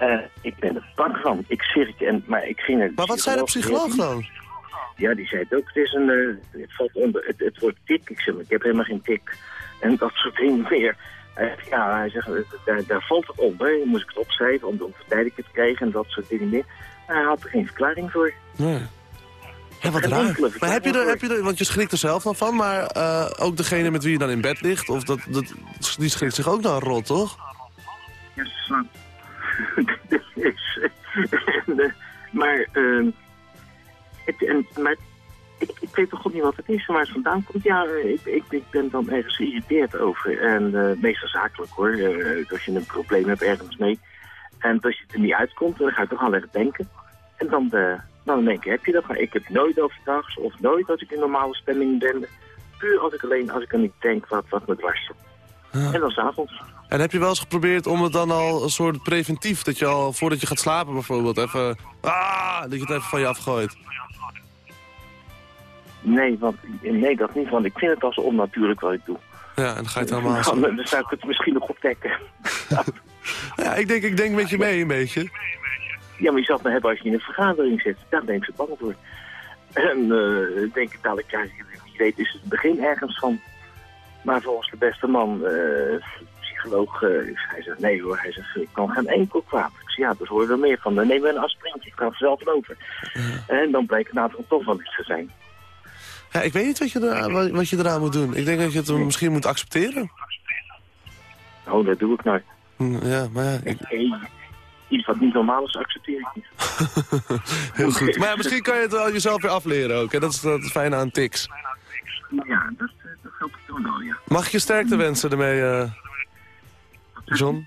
Eh, ik ben er bang van. Ik je. En, maar ik ging er... Maar wat zei de psycholoog dan? Ja, die zei het ook. Het, is een, eh, het valt onder het, het wordt tik. Ik zeg, ik heb helemaal geen tik. En dat soort dingen meer. Eh, ja, hij zegt, daar, daar valt het onder. Dan moest ik het opschrijven om ik het kreeg en dat soort dingen meer. Maar hij had er geen verklaring voor. Nee. Ja, wat raar. Maar heb je, er, verklaring heb je er, want je schrikt er zelf dan van, maar eh, ook degene met wie je dan in bed ligt, of dat, dat, die schrikt zich ook dan rot, toch? Ja. Is, en, maar, ehm, het, en, maar ik, ik weet toch goed niet wat het is, waar het vandaan komt. Ja, ik, ik, ik ben dan ergens geïrriteerd over. En eh, meestal zakelijk hoor, eh, als je een probleem hebt ergens mee. En als je er niet uitkomt, dan ga je toch al even denken. En dan, eh, dan één keer heb je dat. Maar ik heb nooit overdags of nooit als ik in normale stemming ben. Puur als ik alleen, als ik er niet denk wat, wat me dwars zit. En dan s'avonds. En heb je wel eens geprobeerd om het dan al een soort preventief, dat je al voordat je gaat slapen bijvoorbeeld even, ah, dat je het even van je afgooit? Nee, want, nee, dat niet. Want ik vind het als onnatuurlijk wat ik doe. Ja, en dan ga je het allemaal Dan, dan zou ik het misschien nog opdekken. Ja, ik denk, ik denk met je mee een beetje. Ja, maar je zou het maar hebben als je in een vergadering zit. Daar ben ik ze bang voor. En eh, ik denk dadelijk, ja, wie weet is het begin ergens van. Maar volgens de beste man, eh, psycholoog, eh, hij zegt nee hoor. Hij zegt, ik kan geen enkel kwaad. Ik zeg, ja, daar hoor je wel meer van. Dan nemen we een aspirintje, ik kan er zelf over. En dan blijkt het later toch wel iets te zijn. Ja, ik weet niet wat je, eraan, wat, je eraan moet doen. Ik denk dat je het misschien moet accepteren. Oh, dat doe ik nou. Hm, Ja, maar ja, ik- Hey, iets wat niet normaal is, accepteer ik niet. heel goed. Maar ja, misschien kan je het wel jezelf weer afleren ook. Hè? Dat is dat fijne aan tics. Ja, dat, eh, dat helpt toch wel, ja. Mag ik je sterkte wensen ermee, eh, John?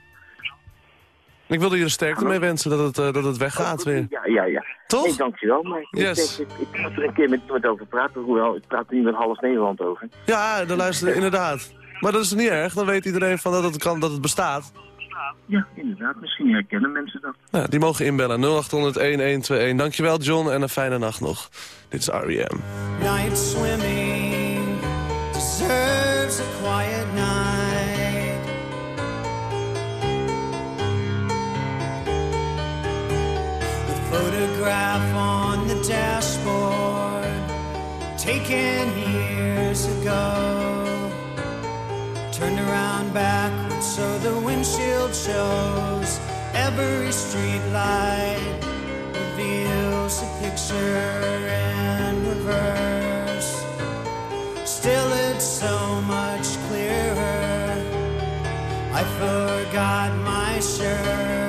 Ik wilde je er sterkte mee wensen dat het, uh, dat het weggaat weer. Ja, ja, ja. Toch? Nee, dankjewel. Maar yes. ik, ik, ik, moet er een keer met iemand over praten, hoewel ik praat er niet met half Nederland over. Ja, dan luisteren inderdaad. Maar dat is niet erg, dan weet iedereen van dat het, kan, dat het bestaat. Ja, inderdaad. Misschien herkennen mensen dat. Ja, die mogen inbellen. 0800-1121. Dankjewel John en een fijne nacht nog. Dit is R.E.M. Night swimming deserves a quiet night. Photograph on the dashboard taken years ago. Turned around backwards so the windshield shows. Every street light reveals a picture in reverse. Still it's so much clearer. I forgot my shirt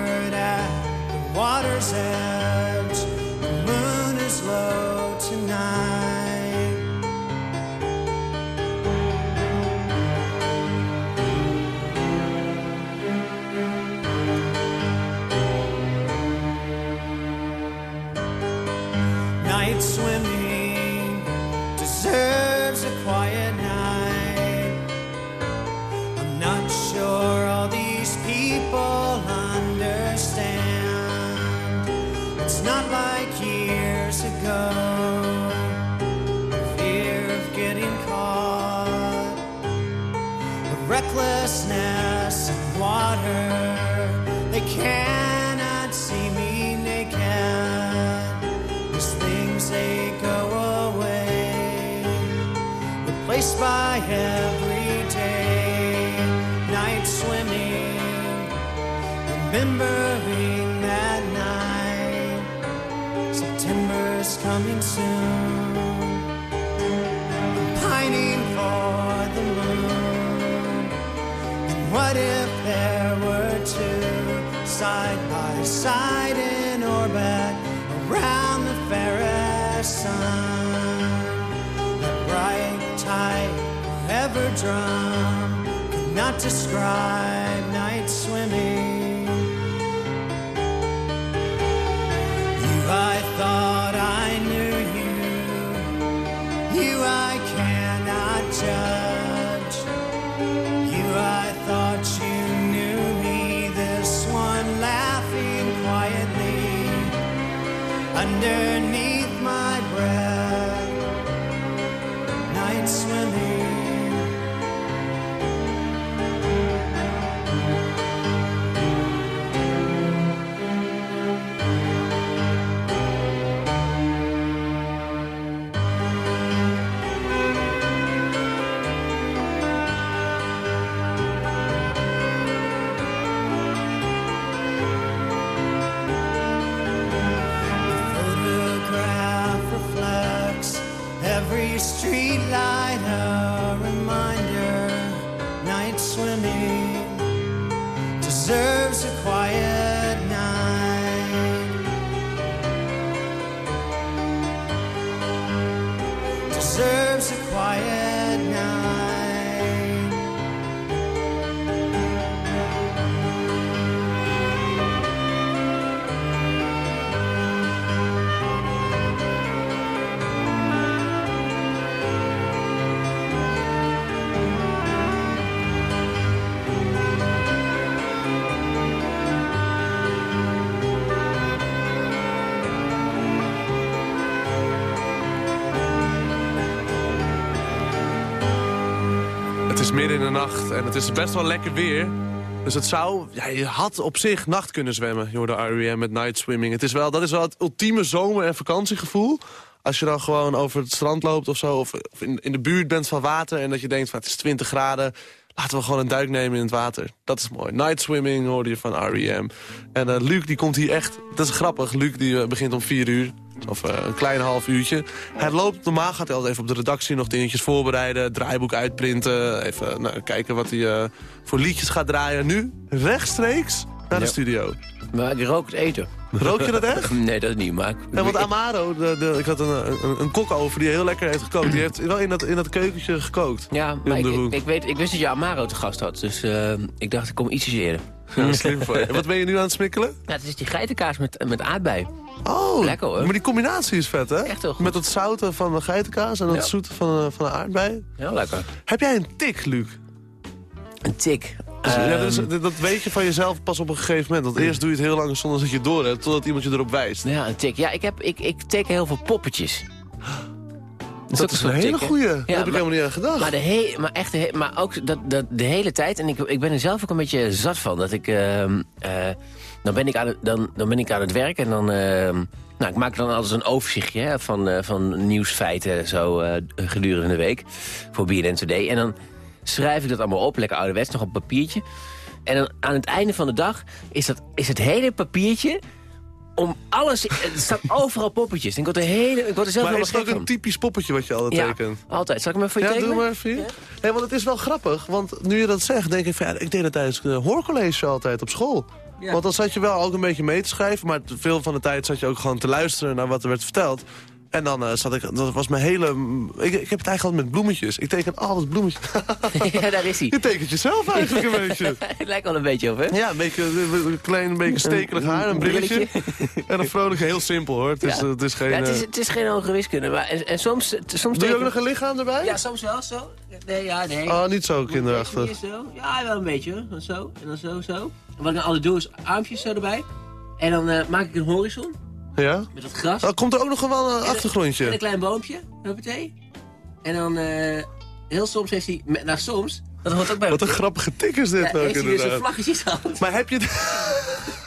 they go away, replaced by everyday night swimming. Remembering that night, September's coming soon. drum cannot describe. Nacht en het is best wel lekker weer. Dus het zou, ja, je had op zich nacht kunnen zwemmen, je hoorde R.E.M. met night swimming. Het is wel, dat is wel het ultieme zomer- en vakantiegevoel. Als je dan gewoon over het strand loopt of zo, of, of in, in de buurt bent van water... en dat je denkt van het is 20 graden, laten we gewoon een duik nemen in het water. Dat is mooi. Night swimming hoorde je van R.E.M. En uh, Luc die komt hier echt, dat is grappig, Luc die uh, begint om 4 uur... Of uh, een klein half uurtje. Hij loopt, normaal gaat hij altijd even op de redactie nog dingetjes voorbereiden. Draaiboek uitprinten. Even nou, kijken wat hij voor liedjes gaat draaien. Nu rechtstreeks naar de studio. Maar ik rook het eten. Rook je dat echt? nee, dat niet, maar... Ja, want Amaro, de, de, ik had een, een, een kok over die heel lekker heeft gekookt. Die heeft wel in dat, in dat keukentje gekookt. Ja, maar ik, ik, weet, ik wist dat je Amaro te gast had, dus eh, ik dacht ik kom ietsjes eerder. Ja, slim voor je. Wat ben je nu aan het smikkelen? Ja, het is die geitenkaas met, met aardbei. Oh, Lekker, hoor. Maar die combinatie is vet, hè? Echt heel goed. Met het zoute van de geitenkaas en het Ja. zoete van, de- van de aardbei. Heel lekker. Heb jij een tik, Luc? Een tik. Ja, dat, is- Ehm, dat weet je van jezelf pas op een gegeven moment. Want eerst doe je het heel lang zonder dat je het door hebt, totdat iemand je erop wijst. Ja, een tik. Ja, ik, heb, ik, ik teken heel veel poppetjes. Dat, is een hele goeie. Ja, Daar heb ik maar- helemaal niet aan gedacht. Maar, de he maar echt, he- maar ook dat, dat, de hele tijd. En ik, ik ben er zelf ook een beetje zat van. Dat ik, ehm, eh, dan, ben ik aan het, dan, dan ben ik aan het werk en dan... ehm, nou, ik maak dan altijd een overzichtje hè, van, eh, van nieuwsfeiten zo eh, gedurende de week. Voor BNN Today. En dan schrijf ik dat allemaal op, lekker ouderwets, nog op papiertje. En dan aan het einde van de dag is, dat, is het hele papiertje om alles... Er staan overal poppetjes. Ik word er, hele, ik word er zelf maar wel is het ook een van. typisch poppetje wat je altijd Ja, tekent? altijd. Zal ik hem even voor je Ja, tekenen? doe maar even hier. Nee, want het is wel grappig, want nu je dat zegt, denk ik van... Ja, ik deed dat tijdens de hoorcollege altijd op school. Ja. Want dan zat je wel ook een beetje mee te schrijven... maar veel van de tijd zat je ook gewoon te luisteren naar wat er werd verteld. En dan eh, zat ik, dat was mijn hele... Ik, ik heb het eigenlijk altijd met bloemetjes. Ik teken altijd bloemetjes. ja, daar is hij. je tekent jezelf eigenlijk een beetje. Het lijkt wel een beetje op, hè? Ja, een beetje een een klein beetje stekelig haar, een brilletje. En een vrolijk, heel simpel hoor. Het is, Ja. het is geen... Ja, het, is, eh, het is geen hogere wiskunde, maar en, en soms... soms Doe je ook nog een lichaam erbij? Ja, soms wel, zo. Nee, ja, nee. Oh, niet zo kinderachtig. Zo. Ja, wel een beetje, hoor. Dan zo, en dan zo, zo. En wat ik dan altijd doe, is armpjes zo erbij. En dan eh, maak ik een horizon Ja? met dat gras. Oh, komt er ook nog wel een En een- achtergrondje? En een klein boompje, huppatee. En dan, eh, heel soms heeft hij... Nou, soms, dat hoort ook bij Wat een grappige tik is dit ja, ook dus een inderdaad. hand. Maar heb je het...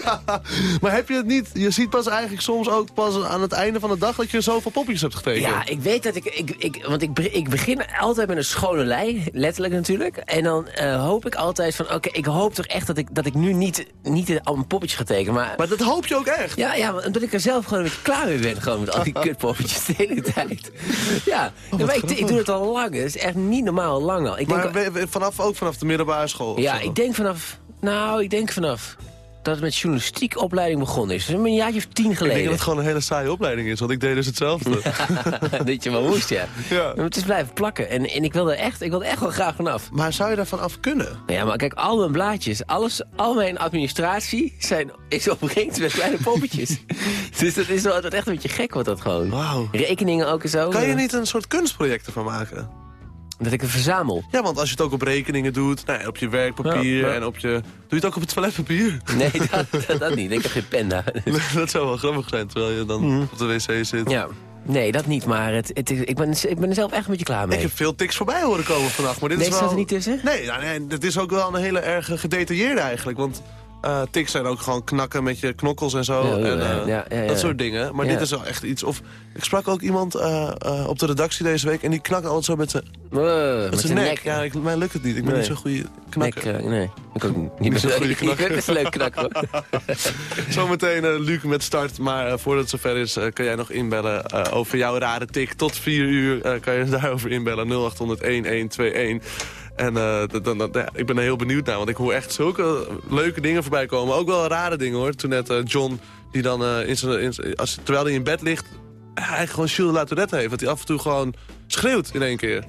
maar heb je het niet... Je ziet pas eigenlijk soms ook pas aan het einde van de dag... dat je zoveel popjes hebt getekend. Ja, ik weet dat ik... ik, ik want ik, ik begin altijd met een schone lei, letterlijk natuurlijk. En dan eh, hoop ik altijd van... Oké, ik hoop toch echt dat ik, dat ik nu niet, niet al een poppetje ga tekenen. Maar, Maar dat hoop je ook echt. ja, ja, want omdat ik er zelf gewoon een beetje klaar mee ben. Gewoon met al die kutpoppetjes de hele tijd. Ja, Oh, Ja, maar ik, ik doe het al lang. Het is echt niet normaal lang al. Ik denk, Maar we- we- vanaf, ook vanaf de middelbare school? ja, ik denk vanaf... Nou, ik denk vanaf dat het met journalistiek opleiding begonnen is. Dus een jaartje of tien Ik denk geleden. dat het gewoon een hele saaie opleiding is, want ik deed dus hetzelfde. dat je wel moest, ja. Ja. Maar het is blijven plakken. En, en ik wilde echt, ik wilde echt wel graag vanaf. Maar zou je daarvan af kunnen? Ja, maar kijk, al mijn blaadjes, alles, al mijn administratie zijn, is opgericht met kleine poppetjes. dus dat is wel dat echt een beetje gek wordt dat gewoon. Wauw. Rekeningen ook en zo. Kan je niet een soort kunstproject ervan maken? Dat ik het verzamel. Ja, want als je het ook op rekeningen doet, nou, op je werkpapier Ja, ja. en op je... Doe je het ook op het toiletpapier? Nee, dat, dat, dat niet. Ik heb geen pen daar. dat zou wel grappig zijn, terwijl je dan Mhm. op de wc zit. Ja. Nee, dat niet, maar het, het, ik, ben, ik ben er zelf echt een beetje klaar mee. Ik heb veel tics voorbij horen komen vannacht, maar dit Nee, is staat wel... er niet tussen? Nee, nou, nee, dit is ook wel een hele erg gedetailleerde eigenlijk, want... tics zijn ook gewoon knakken met je knokkels en zo. Ja, en, eh, ja, ja, ja. Dat soort dingen. Maar dit is wel echt iets. Of, ik sprak ook iemand eh, op de redactie deze week... en die knakt altijd zo met zijn Uh, met zijn nek. Ja, ik, mij lukt het niet. Ik ben Nee. niet zo'n goede knakker. Nek, nee, ik ook niet. Niet zo'n goede Ik ben knakker. best een leuk knakker, hoor. Zometeen Luc met start. Maar voordat het zover is, kan jij nog inbellen over jouw rare tik. Tot 4 uur kan je daarover inbellen. 0800-1121. En eh, d- dan, dan- ja, ik ben er heel benieuwd naar, want ik hoor echt zulke leuke dingen voorbij komen. Ook wel rare dingen hoor. Toen net eh, John, die dan eh, in zijn, in zijn- als, terwijl hij in bed ligt, eigenlijk gewoon Gilles de La Tourette heeft. Dat hij af en toe gewoon schreeuwt in één keer.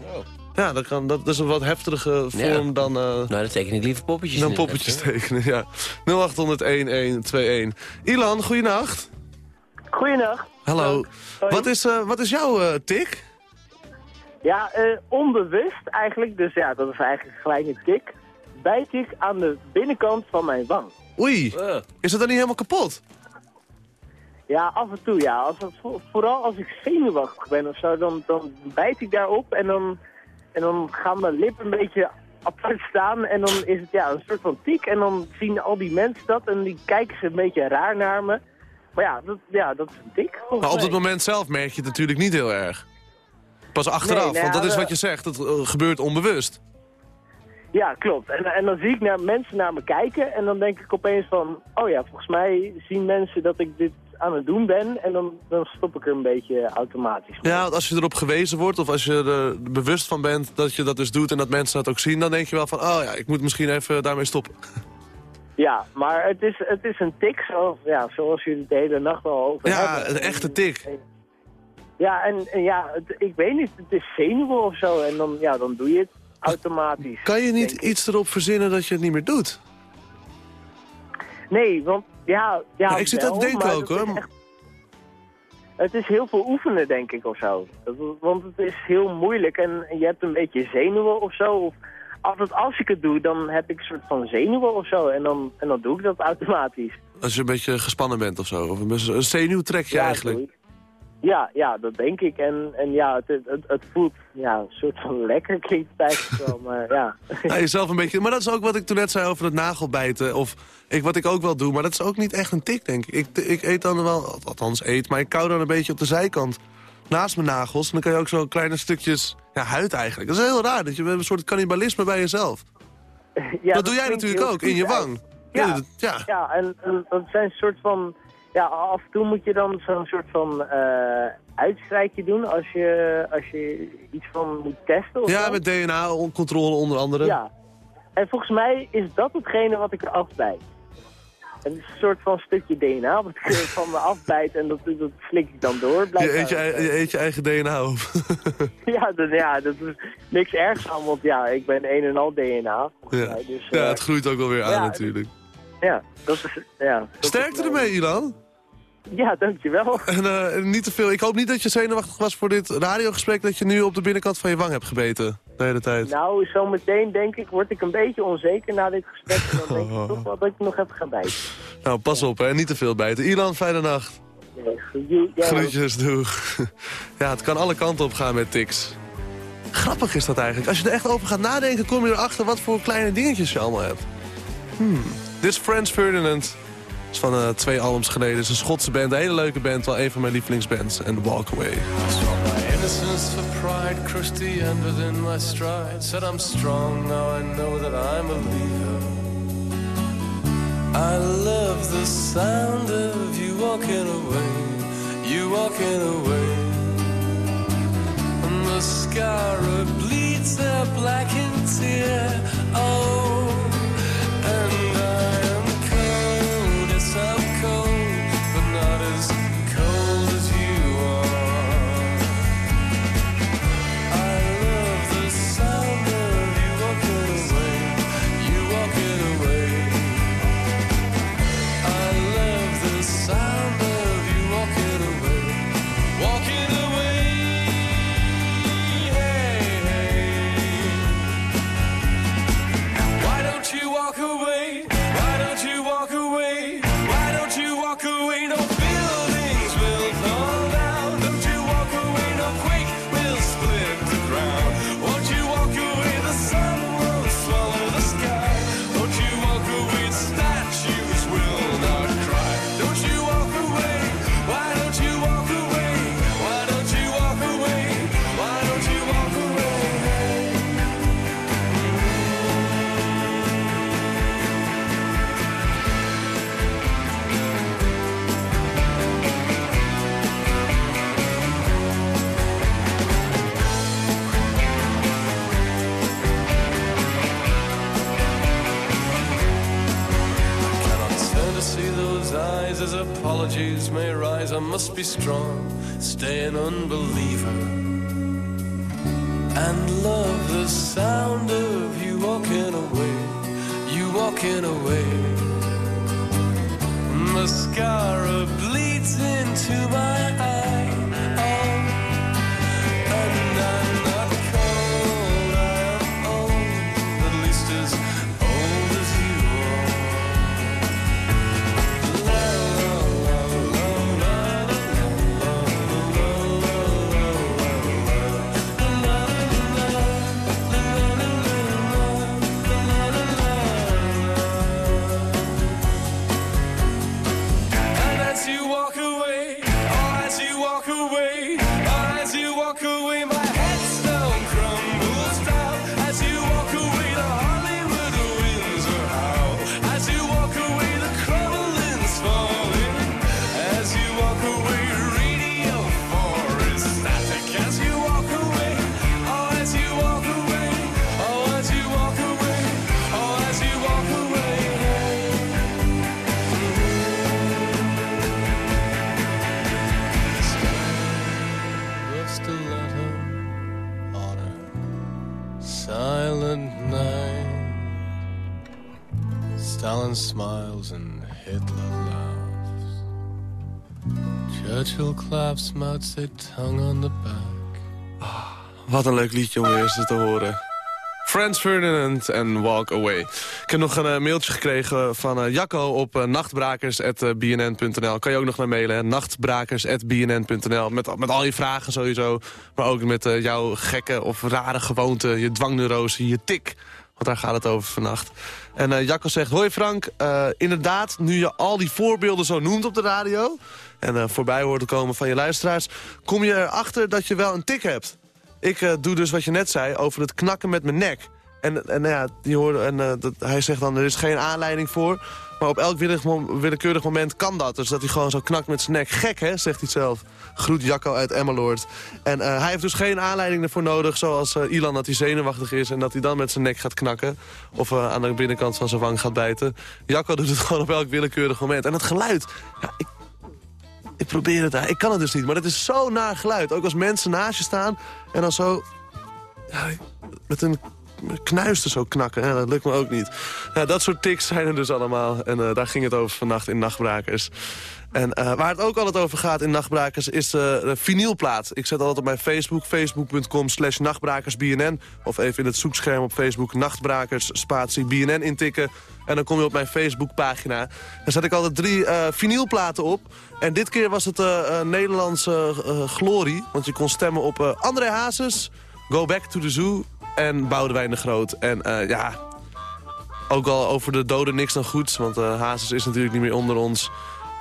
Ja, dat, kan, dat, dat is een wat heftige vorm Ja. dan... eh, Nou, dan teken ik liever poppetjes. dan poppetjes hè. tekenen, ja. 0800-1121. Ilan, goeienacht. Goeiedag. Hallo. Hoi. Wat is, eh, wat is jouw eh, tik? Ja, eh, onbewust eigenlijk, dus ja, dat is eigenlijk gelijk een tik. Bijt ik aan de binnenkant van mijn wang. Oei, Eh, is het dan niet helemaal kapot? Ja, af en toe ja. Als het, vooral als ik zenuwachtig ben of zo, dan, dan bijt ik daarop en dan, en dan gaan mijn lippen een beetje apart staan. En dan is het ja, een soort van tik en dan zien al die mensen dat en die kijken ze een beetje raar naar me. Maar ja, dat, ja, dat is een tik. Maar op het mij. moment zelf merk je het natuurlijk niet heel erg. Pas achteraf, Nee, nou want dat ja, is wat je zegt. Het eh, gebeurt onbewust. Ja, klopt. En, en dan zie ik naar mensen naar me kijken en dan denk ik opeens van... Oh ja, volgens mij zien mensen dat ik dit aan het doen ben en dan, dan stop ik er een beetje automatisch. mee. Ja, want als je erop gewezen wordt of als je er bewust van bent dat je dat dus doet en dat mensen dat ook zien, dan denk je wel van, oh ja, ik moet misschien even daarmee stoppen. Ja, maar het is, het is een tik zoals, ja, zoals jullie de hele nacht al over Ja, hebben. een echte tik. Ja, en, en ja, het- ik weet niet, het is zenuwen of zo en dan, ja, dan doe je het automatisch. Kan je niet iets erop verzinnen dat je het niet meer doet? Nee, want ja... ja, ik zit aan het denken ook, dat hoor. echt- Het is heel veel oefenen, denk ik, of zo. Dat- Want het is heel moeilijk en je hebt een beetje zenuwen of zo. Of altijd als ik het doe, dan heb ik een soort van zenuwen of zo. En dan, en dan doe ik dat automatisch. Als je een beetje gespannen bent of zo. Of een, een zenuwtrekje Ja, eigenlijk. Ja, ja, dat denk ik. En, en ja, het, het, het voelt ja, een soort van lekker klinkt het eigenlijk wel, maar ja. Ja, jezelf een beetje. Maar dat is ook wat ik toen net zei over het nagelbijten. Of ik, wat ik ook wel doe. Maar dat is ook niet echt een tik, denk ik. Ik, ik eet dan wel, althans eet, maar ik kauw dan een beetje op de zijkant. Naast mijn nagels. En dan kan je ook zo kleine stukjes ja, huid eigenlijk. Dat is heel raar. Dat je een soort cannibalisme bij jezelf. Ja, dat doe jij natuurlijk ook, in je wang. Ja, ja. ja en, en dat zijn een soort van... Ja, af en toe moet je dan zo'n soort van eh uitstrijkje doen als je, als je iets van moet testen of Ja, met DNA-controle onder andere. Ja. En volgens mij is dat hetgene wat ik eraf bijt. En het is een soort van stukje DNA wat ik er van me afbijt en dat, dat slik ik dan door. Je eet je, eet je eigen DNA op. Ja, dat, ja, dat is niks ergs aan, want ja, ik ben een en al DNA. Ja. mij, Dus, ja, eh, het groeit ook wel weer aan ja, natuurlijk. Ja, dat is... Ja, dat Sterkte ermee, Ilan. Ja, dankjewel. En eh, niet te veel. Ik hoop niet dat je zenuwachtig was voor dit radiogesprek... dat je nu op de binnenkant van je wang hebt gebeten. De hele tijd. Nou, zometeen denk ik, word ik een beetje onzeker na dit gesprek. En dan denk ik toch wel dat ik nog even ga bijten. Nou, pas op, hè. Niet te veel bijten. Ilan, fijne nacht. Ja, Groetjes, doeg. Ja, het kan alle kanten op gaan met tics. Grappig is dat eigenlijk. Als je er echt over gaat nadenken, kom je erachter wat voor kleine dingetjes je allemaal hebt. Hmm. Dit is Franz Ferdinand. Dat is van eh, twee albums geleden. Het is een Schotse band, een hele leuke band. Wel een van mijn lievelingsbands. En Walk Away. Innocence for pride crushed the end my stride. Said I'm strong, now I know that I'm a leader. I love the sound of you walking away, you walking away. And the scar bleeds their blackened tear. Oh, and Stalin smiles and Hitler laughs. Churchill claps, Mao tongue on the back. Wat een leuk liedje om eerst te horen. Franz Ferdinand en Walk Away. Ik heb nog een eh, mailtje gekregen van eh, Jacco op uh, nachtbrakers.bnn.nl. Kan je ook nog naar mailen, nachtbrakers.bnn.nl. Met, met al je vragen sowieso. Maar ook met jouw gekke of rare gewoonte, je dwangneurose, je tik. Want daar gaat het over vannacht. En Jacco zegt, hoi Frank, inderdaad, nu je al die voorbeelden zo noemt op de radio... en voorbij hoort te komen van je luisteraars... kom je erachter dat je wel een tik hebt. Ik uh, doe dus wat je net zei over het knakken met mijn nek. En, en, nou ja, die hoorde, en uh, dat, hij zegt dan, er is geen aanleiding voor. Maar op elk willekeurig moment kan dat. Dus dat hij gewoon zo knakt met zijn nek. Gek, hè, zegt hij zelf. Groet Jacco uit Emmeloord. En uh, hij heeft dus geen aanleiding ervoor nodig, zoals uh, Ilan, dat hij zenuwachtig is... en dat hij dan met zijn nek gaat knakken. Of aan de binnenkant van zijn wang gaat bijten. Jacco doet het gewoon op elk willekeurig moment. En het geluid, ja, ik ik probeer het, ik kan het dus niet. Maar het is zo naar geluid. Ook als mensen naast je staan en dan zo... Ja, met een knuisten zo knakken. Dat lukt me ook niet. Ja, dat soort tics zijn er dus allemaal. En uh, daar ging het over vannacht in Nachtbrakers. En uh, waar het ook altijd over gaat in Nachtbrakers is uh, de vinylplaat. Ik zet altijd op mijn Facebook, facebook.com slash nachtbrakersbnn. Of even in het zoekscherm op Facebook nachtbrakers spatie BNN intikken. En dan kom je op mijn Facebookpagina. Daar zet ik altijd drie uh, vinylplaten op. En dit keer was het Nederlandse glorie. Want je kon stemmen op André Hazes, Go Back to the Zoo en Boudewijn de Groot. En ja, ook al over de doden niks dan goeds. Want Hazes is natuurlijk niet meer onder ons.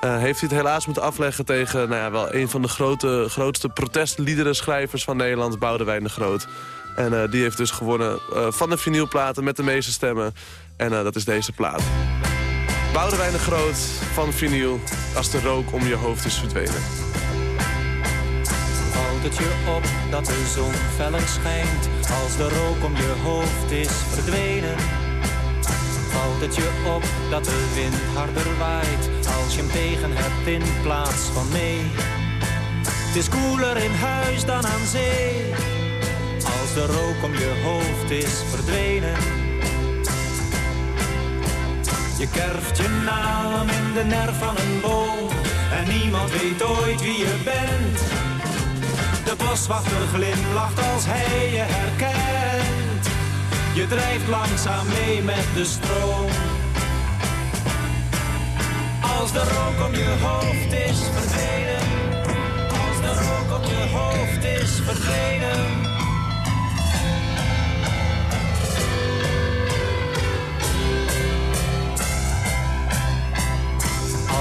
Uh, heeft hij het helaas moeten afleggen tegen nou ja, wel een van de grote, grootste protestliederenschrijvers van Nederland, Boudewijn de Groot. En uh, die heeft dus gewonnen uh, van de vinylplaten met de meeste stemmen. En dat is deze plaat. Boudewijn de Groot van vinyl, als de rook om je hoofd is verdwenen. Valt het je op dat de zon feller schijnt, als de rook om je hoofd is verdwenen? Valt het je op dat de wind harder waait als je hem tegen hebt in plaats van mee? Het is koeler in huis dan aan zee als de rook om je hoofd is verdwenen. Je kerft je naam in de nerf van een boom en niemand weet ooit wie je bent. De boswachter glimlacht als hij je herkent. Je drijft langzaam mee met de stroom. Als de rook om je hoofd is verdwenen. Als de rook om je hoofd is verdwenen.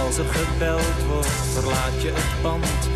Als er gebeld wordt, verlaat je het pand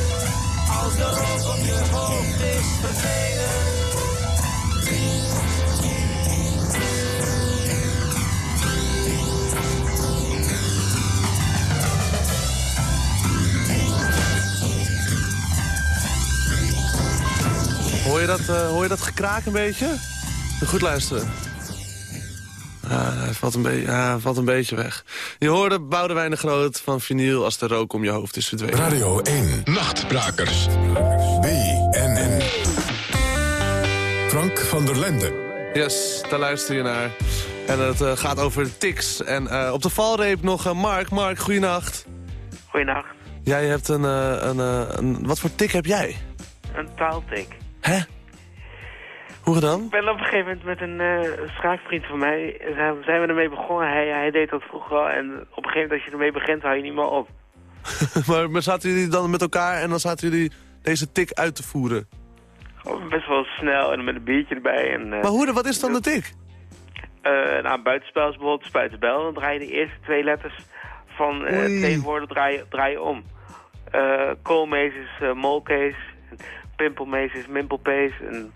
op je hoofd. Hoor je dat, uh, hoor je dat gekraak een beetje? Goed luisteren. Hij valt een, beetje, valt een beetje weg. Je hoorde Boudewijn de Groot van vinyl als de rook om je hoofd is verdwenen. Radio 1, Nachtbrakers. BNN. Frank van der Lende. Yes, daar luister je naar. En het eh, gaat over tics. En eh, op de valreep nog eh, Mark. Mark, goeienacht. Goeienacht. Jij hebt een, eh, een, eh, een... Wat voor tik heb jij? Een taaltik. Hè? Hoe dan? Ik ben op een gegeven moment met een eh schaakvriend van mij, zijn, zijn we ermee begonnen. Hij, hij deed dat vroeger al en op een gegeven moment als je ermee begint, hou je niet meer op. maar, maar zaten jullie dan met elkaar en dan zaten jullie deze tik uit te voeren? Gewoon best wel snel en met een biertje erbij. En, eh, Maar hoe, wat is dan de tik? eh, nou, buitenspel is bijvoorbeeld spuitenbel. Dan draai je de eerste twee letters van eh, twee woorden draai, draai je om. Eh koolmees is eh, molkees. Pimpelmees is mimpelpees. En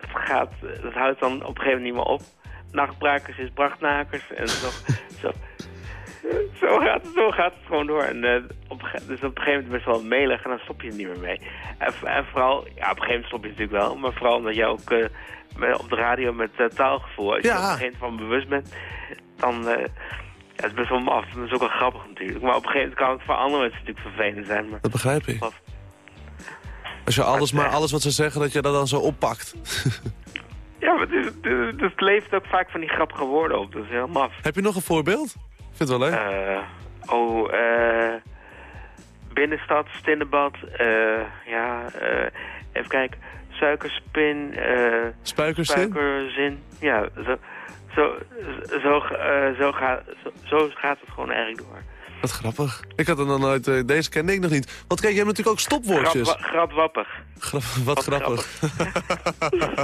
dat, gaat, dat houdt dan op een gegeven moment niet meer op. Nachtbrakers is brachtnakers. En zo, zo, zo, gaat, zo gaat het gewoon door. En, eh, op, dus op een gegeven moment best wel melig en dan stop je er niet meer mee. En, en vooral, ja, op een gegeven moment stop je natuurlijk wel. Maar vooral omdat jij ook eh, met- op de radio met eh, taalgevoel, als je Ja. op een gegeven moment van bewust bent, dan... ja, het is best wel maf. Dat is ook wel grappig natuurlijk. Maar op een gegeven moment kan het voor andere mensen natuurlijk vervelend zijn. Maar Dat begrijp ik. Wat? Als je alles, maar alles wat ze zeggen, dat je dat dan zo oppakt. ja, maar het, levert ook vaak van die grappige woorden op. Dat is heel maf. Heb je nog een voorbeeld? Ik vind het wel leuk. Eh, oh, eh... binnenstad, stinnenbad, eh... ja, even kijken. Suikerspin, eh... Spuikerzin. Ja, zo... Zo, zo, zo, gaat, zo, zo gaat het gewoon eigenlijk door. Wat grappig. Ik had er nog nooit... eh, deze kende ik nog niet. Want kijk, je hebt natuurlijk ook stopwoordjes. Grap, grapwappig. Grap, wat grappig.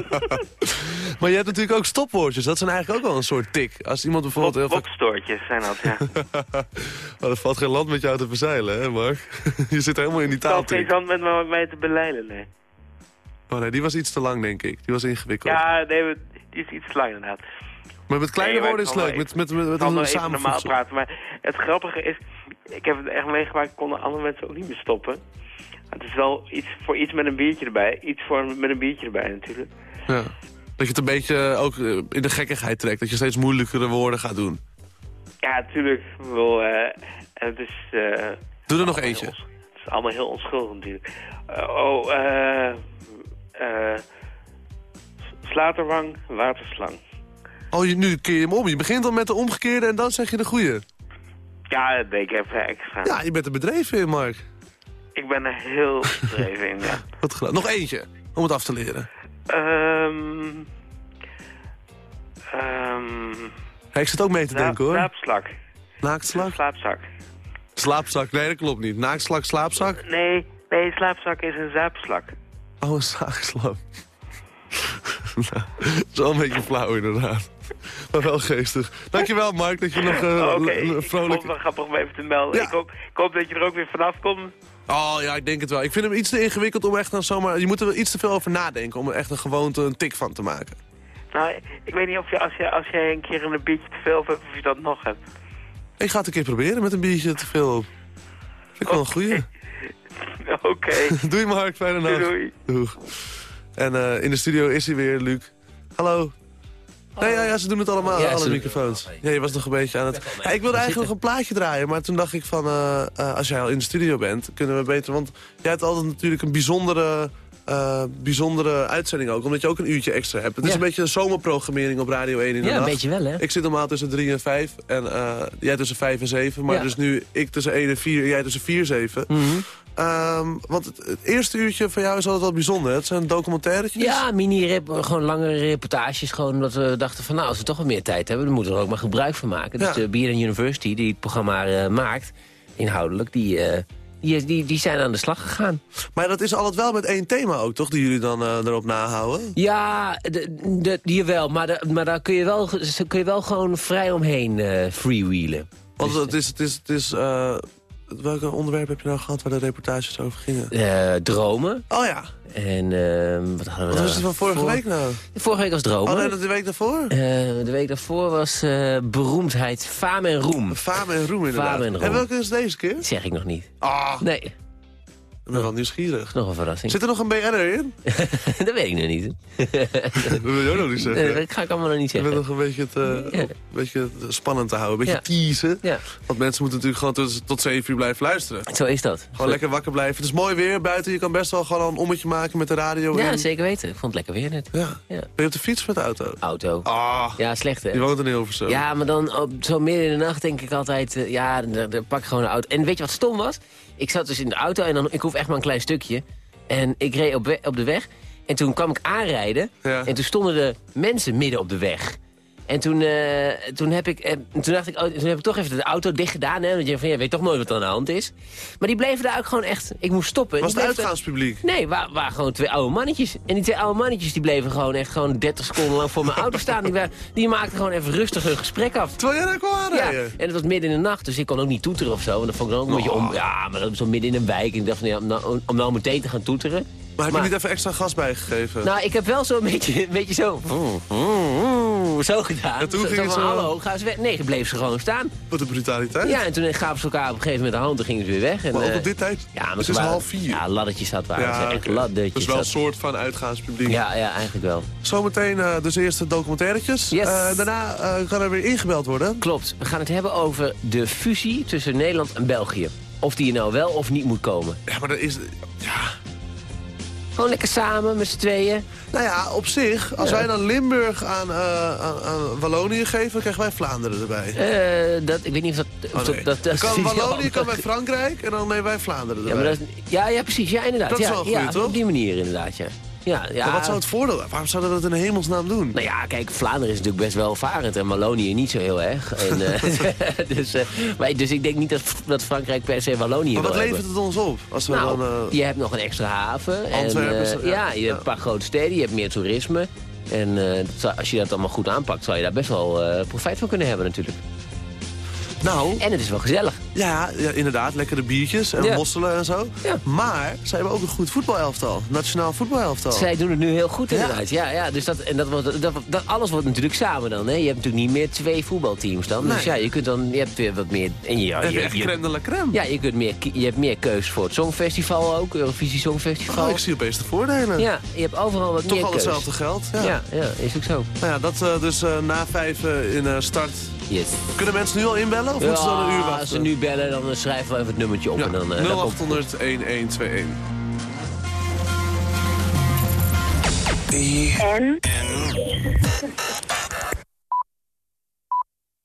maar je hebt natuurlijk ook stopwoordjes. Dat zijn eigenlijk ook wel een soort tik. Als iemand bijvoorbeeld... heel Bokstoortjes zijn dat, ja. Maar er valt geen land met jou te verzeilen, hè Mark? je zit helemaal in die Ik had geen zand met me- met mij te beleiden, nee. Oh nee, die was iets te lang, denk ik. Die was ingewikkeld. Ja, nee, die is iets te lang inderdaad. Maar met kleine Nee, woorden is het leuk. wel Met, met, met, met een normaal samenvoegsel. praten, maar het grappige is... Ik heb het echt meegemaakt, ik konden andere mensen ook niet meer stoppen. Het is wel iets voor iets met een biertje erbij. Iets voor met een biertje erbij natuurlijk. Ja. Dat je het een beetje ook eh, in de gekkigheid trekt. Dat je steeds moeilijkere woorden gaat doen. Ja, natuurlijk. Ik bedoel, eh, het is... eh, Doe er nog eentje. Het is allemaal heel onschuldig natuurlijk. Eh, oh, eh... eh slaterwang, waterslang. Oh, je, nu keer je hem om. Je begint dan met de omgekeerde en dan zeg je de goede. Ja, dat deed ik even extra. Ja, je bent er bedreven in, Mark. Ik ben er heel bedreven in, ja. Wat gra- Nog eentje, om het af te leren. Ehm... ehm... Ja, ik zit ook mee te denken, hoor. Slaapslak. Naaktslak? Slaapzak. Slaapzak, nee, dat klopt niet. Naaktslak, slaapzak? Nee, nee, slaapzak is een zaapslak. Oh, een zaagslap. nou, dat is wel een beetje flauw, inderdaad. Maar wel geestig. Dankjewel, Mark, dat je nog eh, Oké, l- ik vond vrolijk... het wel grappig om even te melden. Ik, hoop, ik hoop dat je er ook weer vanaf komt. Oh ja, ik denk het wel. Ik vind hem iets te ingewikkeld om echt dan zomaar... Je moet er wel iets te veel over nadenken om er echt een gewoonte, een tik van te maken. Nou, ik weet niet of je als, je als jij een keer een biertje te veel hebt, of je dat nog hebt. Ik ga het een keer proberen met een biertje te veel op. Vind ik wel een goeie. Oké. Doei Mark, fijne nacht. doei. Doeg. En eh, in de studio is hij weer, Luc. Hallo. Nee, ja, ja, ze doen het allemaal, Ja, alle microfoons. Ja, je was nog een beetje aan het... Ja, ik wilde eigenlijk nog een plaatje draaien, maar toen dacht ik van... eh, eh, als jij al in de studio bent, kunnen we beter... Want jij hebt altijd natuurlijk een bijzondere, eh, bijzondere uitzending ook. Omdat je ook een uurtje extra hebt. Het is een beetje een zomerprogrammering op Radio 1 in de Ja, een nacht. beetje wel, hè? Ik zit normaal tussen 3 en 5. En eh, jij tussen 5 en 7. Maar Ja. dus nu ik tussen 1 en 4 en jij tussen 4 en 7. Mhm. Ehm, want het, het eerste uurtje van jou is altijd wel bijzonder. hè? Het zijn documentaires. Ja, mini-rep, gewoon langere reportages. Gewoon omdat we dachten van nou, als we toch wat meer tijd hebben... dan moeten we er ook maar gebruik van maken. Dus de BNN University, die het programma eh, maakt, inhoudelijk... Die, eh, die, die, die zijn aan de slag gegaan. Maar dat is altijd wel met één thema ook, toch? Die jullie dan eh, erop nahouden? Ja, de, de, jawel, maar, de, maar daar kun je, wel, kun je wel gewoon vrij omheen eh freewheelen. Want het is... Het is, het is welke onderwerp heb je nou gehad waar de reportages over gingen? Eh, dromen. Oh ja. En ehm, wat hadden we Wat was het van vorige week nou? Vorige week was dromen. Oh nee, dat de week daarvoor? Eh, de week daarvoor was eh, beroemdheid, faam en roem. Faam en roem inderdaad. Faam en roem. En welke is deze keer? Dat zeg ik nog niet. Ah. Nee. Ik ben wel nieuwsgierig. Nog een verrassing. Zit er nog een BN'er in? dat weet ik nog niet. dat wil je ook nog niet zeggen. Nee, dat ga ik allemaal nog niet zeggen. bent nog een beetje, het, eh, een beetje het spannend te houden. Een beetje Ja. teasen. Ja. Want mensen moeten natuurlijk gewoon tot, tot 7 uur blijven luisteren. Zo is dat. Gewoon lekker wakker blijven. Het is mooi weer buiten. Je kan best wel gewoon een ommetje maken met de radio. Ja, zeker weten. Ik vond het lekker weer net. Ja. Ben je op de fiets of met de auto? Auto. Ah, Ja, slecht hè? je woont in Hilversum. Ja, maar dan op, zo midden in de nacht denk ik altijd... eh, ja, dan, dan pak ik gewoon een auto. En weet je wat stom was? Ik zat dus in de auto en dan, ik hoef echt maar een klein stukje. En ik reed op, op de weg. En toen kwam ik aanrijden. Ja. En toen stonden de mensen midden op de weg. En toen, eh, toen, heb ik, eh, toen dacht ik, oh, toen heb ik toch even de auto dicht gedaan. Hè, want je, van, je weet toch nooit wat er aan de hand is. Maar die bleven daar ook gewoon echt... Ik moest stoppen. Was het uitgaanspubliek? Nee, waar, waar gewoon twee oude mannetjes. En die twee oude mannetjes die bleven gewoon echt gewoon 30 seconden lang voor mijn auto staan. Die, die maakten gewoon even rustig hun gesprek af. Terwijl jij daar kwam Ja, en het was midden in de nacht, dus ik kon ook niet toeteren of zo. En dat vond ik dan ook een beetje om... Ja, maar dat was zo midden in een wijk. En ik dacht van, ja, om, nou, om nou meteen te gaan toeteren. Maar heb je niet even extra gas bijgegeven? Nou, ik heb wel zo'n beetje, een beetje zo... Zo gedaan. En toen ging zo het van, zo- Hallo, ga eens weg. Nee, bleef ze gewoon staan. Wat een brutaliteit. Ja, en toen gaven ze elkaar op een gegeven moment de hand en gingen ze weer weg. En, Maar ook eh, op dit tijd? Ja, maar het ze is half vier. Ja, laddertjes zat waren Ja, ze. Echt laddertjes. Dus wel een soort van uitgaanspubliek. Ja, ja, eigenlijk wel. Zometeen eh, dus eerst de documentairetjes. Yes. Eh, daarna kan er weer ingebeld worden. Klopt. We gaan het hebben over de fusie tussen Nederland en België. Of die er nou wel of niet moet komen. Ja, maar dat is... Ja, Gewoon lekker samen met z'n tweeën. Nou ja, op zich, als Ja. wij dan Limburg aan, eh, aan, aan Wallonië geven, krijgen wij Vlaanderen erbij. Eh, dat, ik weet niet of dat... Of Oh, dat, nee. dat, Dan kan Wallonië kan bij Frankrijk en dan nemen wij Vlaanderen ja, erbij. maar dat, ja, ja, precies. Ja, inderdaad. Dat is ja, wel goeie, ja, toch? Op die manier inderdaad, ja. Ja, ja. Maar wat zou het voordeel Waarom zouden we dat in hemelsnaam doen? Nou ja, kijk, Vlaanderen is natuurlijk best welvarend en Wallonië niet zo heel erg. En, eh, dus, eh, maar, dus ik denk niet dat, dat Frankrijk per se Wallonië maar wat levert het ons op? Als we Nou, dan, eh, je hebt nog een extra haven. Antwerpen en, ja. ja, je hebt een paar grote steden, je hebt meer toerisme. En als je dat allemaal goed aanpakt, zou je daar best wel profijt van kunnen hebben natuurlijk. Nou... En het is wel gezellig. Ja, ja, inderdaad, lekkere biertjes en Ja. mosselen en zo. Maar zij hebben ook een goed voetbalelftal. Nationaal voetbalelftal. Zij doen het nu heel goed inderdaad. Ja, ja, dus dat, en dat, wordt, dat, dat, alles wordt natuurlijk samen dan. Hè. Je hebt natuurlijk niet meer twee voetbalteams dan. Dus ja, je kunt dan, je hebt weer wat meer... En je, En je, echt je- crème de la crème. Ja, je, kunt meer, je hebt meer keus voor het Songfestival ook, Eurovisie Songfestival. Oh, ik zie opeens de voordelen. Ja, je hebt overal wat Toch meer al keus. hetzelfde geld. Ja. Ja, ja, is ook zo. Nou ja, dat eh, dus eh, na vijf eh, in start. Yes. Kunnen mensen nu al inbellen of moeten ze dan een uur Ja, wachten? als ze nu bellen, dan eh, schrijven we even het nummertje op. Ja, en dan, eh, dan komt- 0800 1121. En?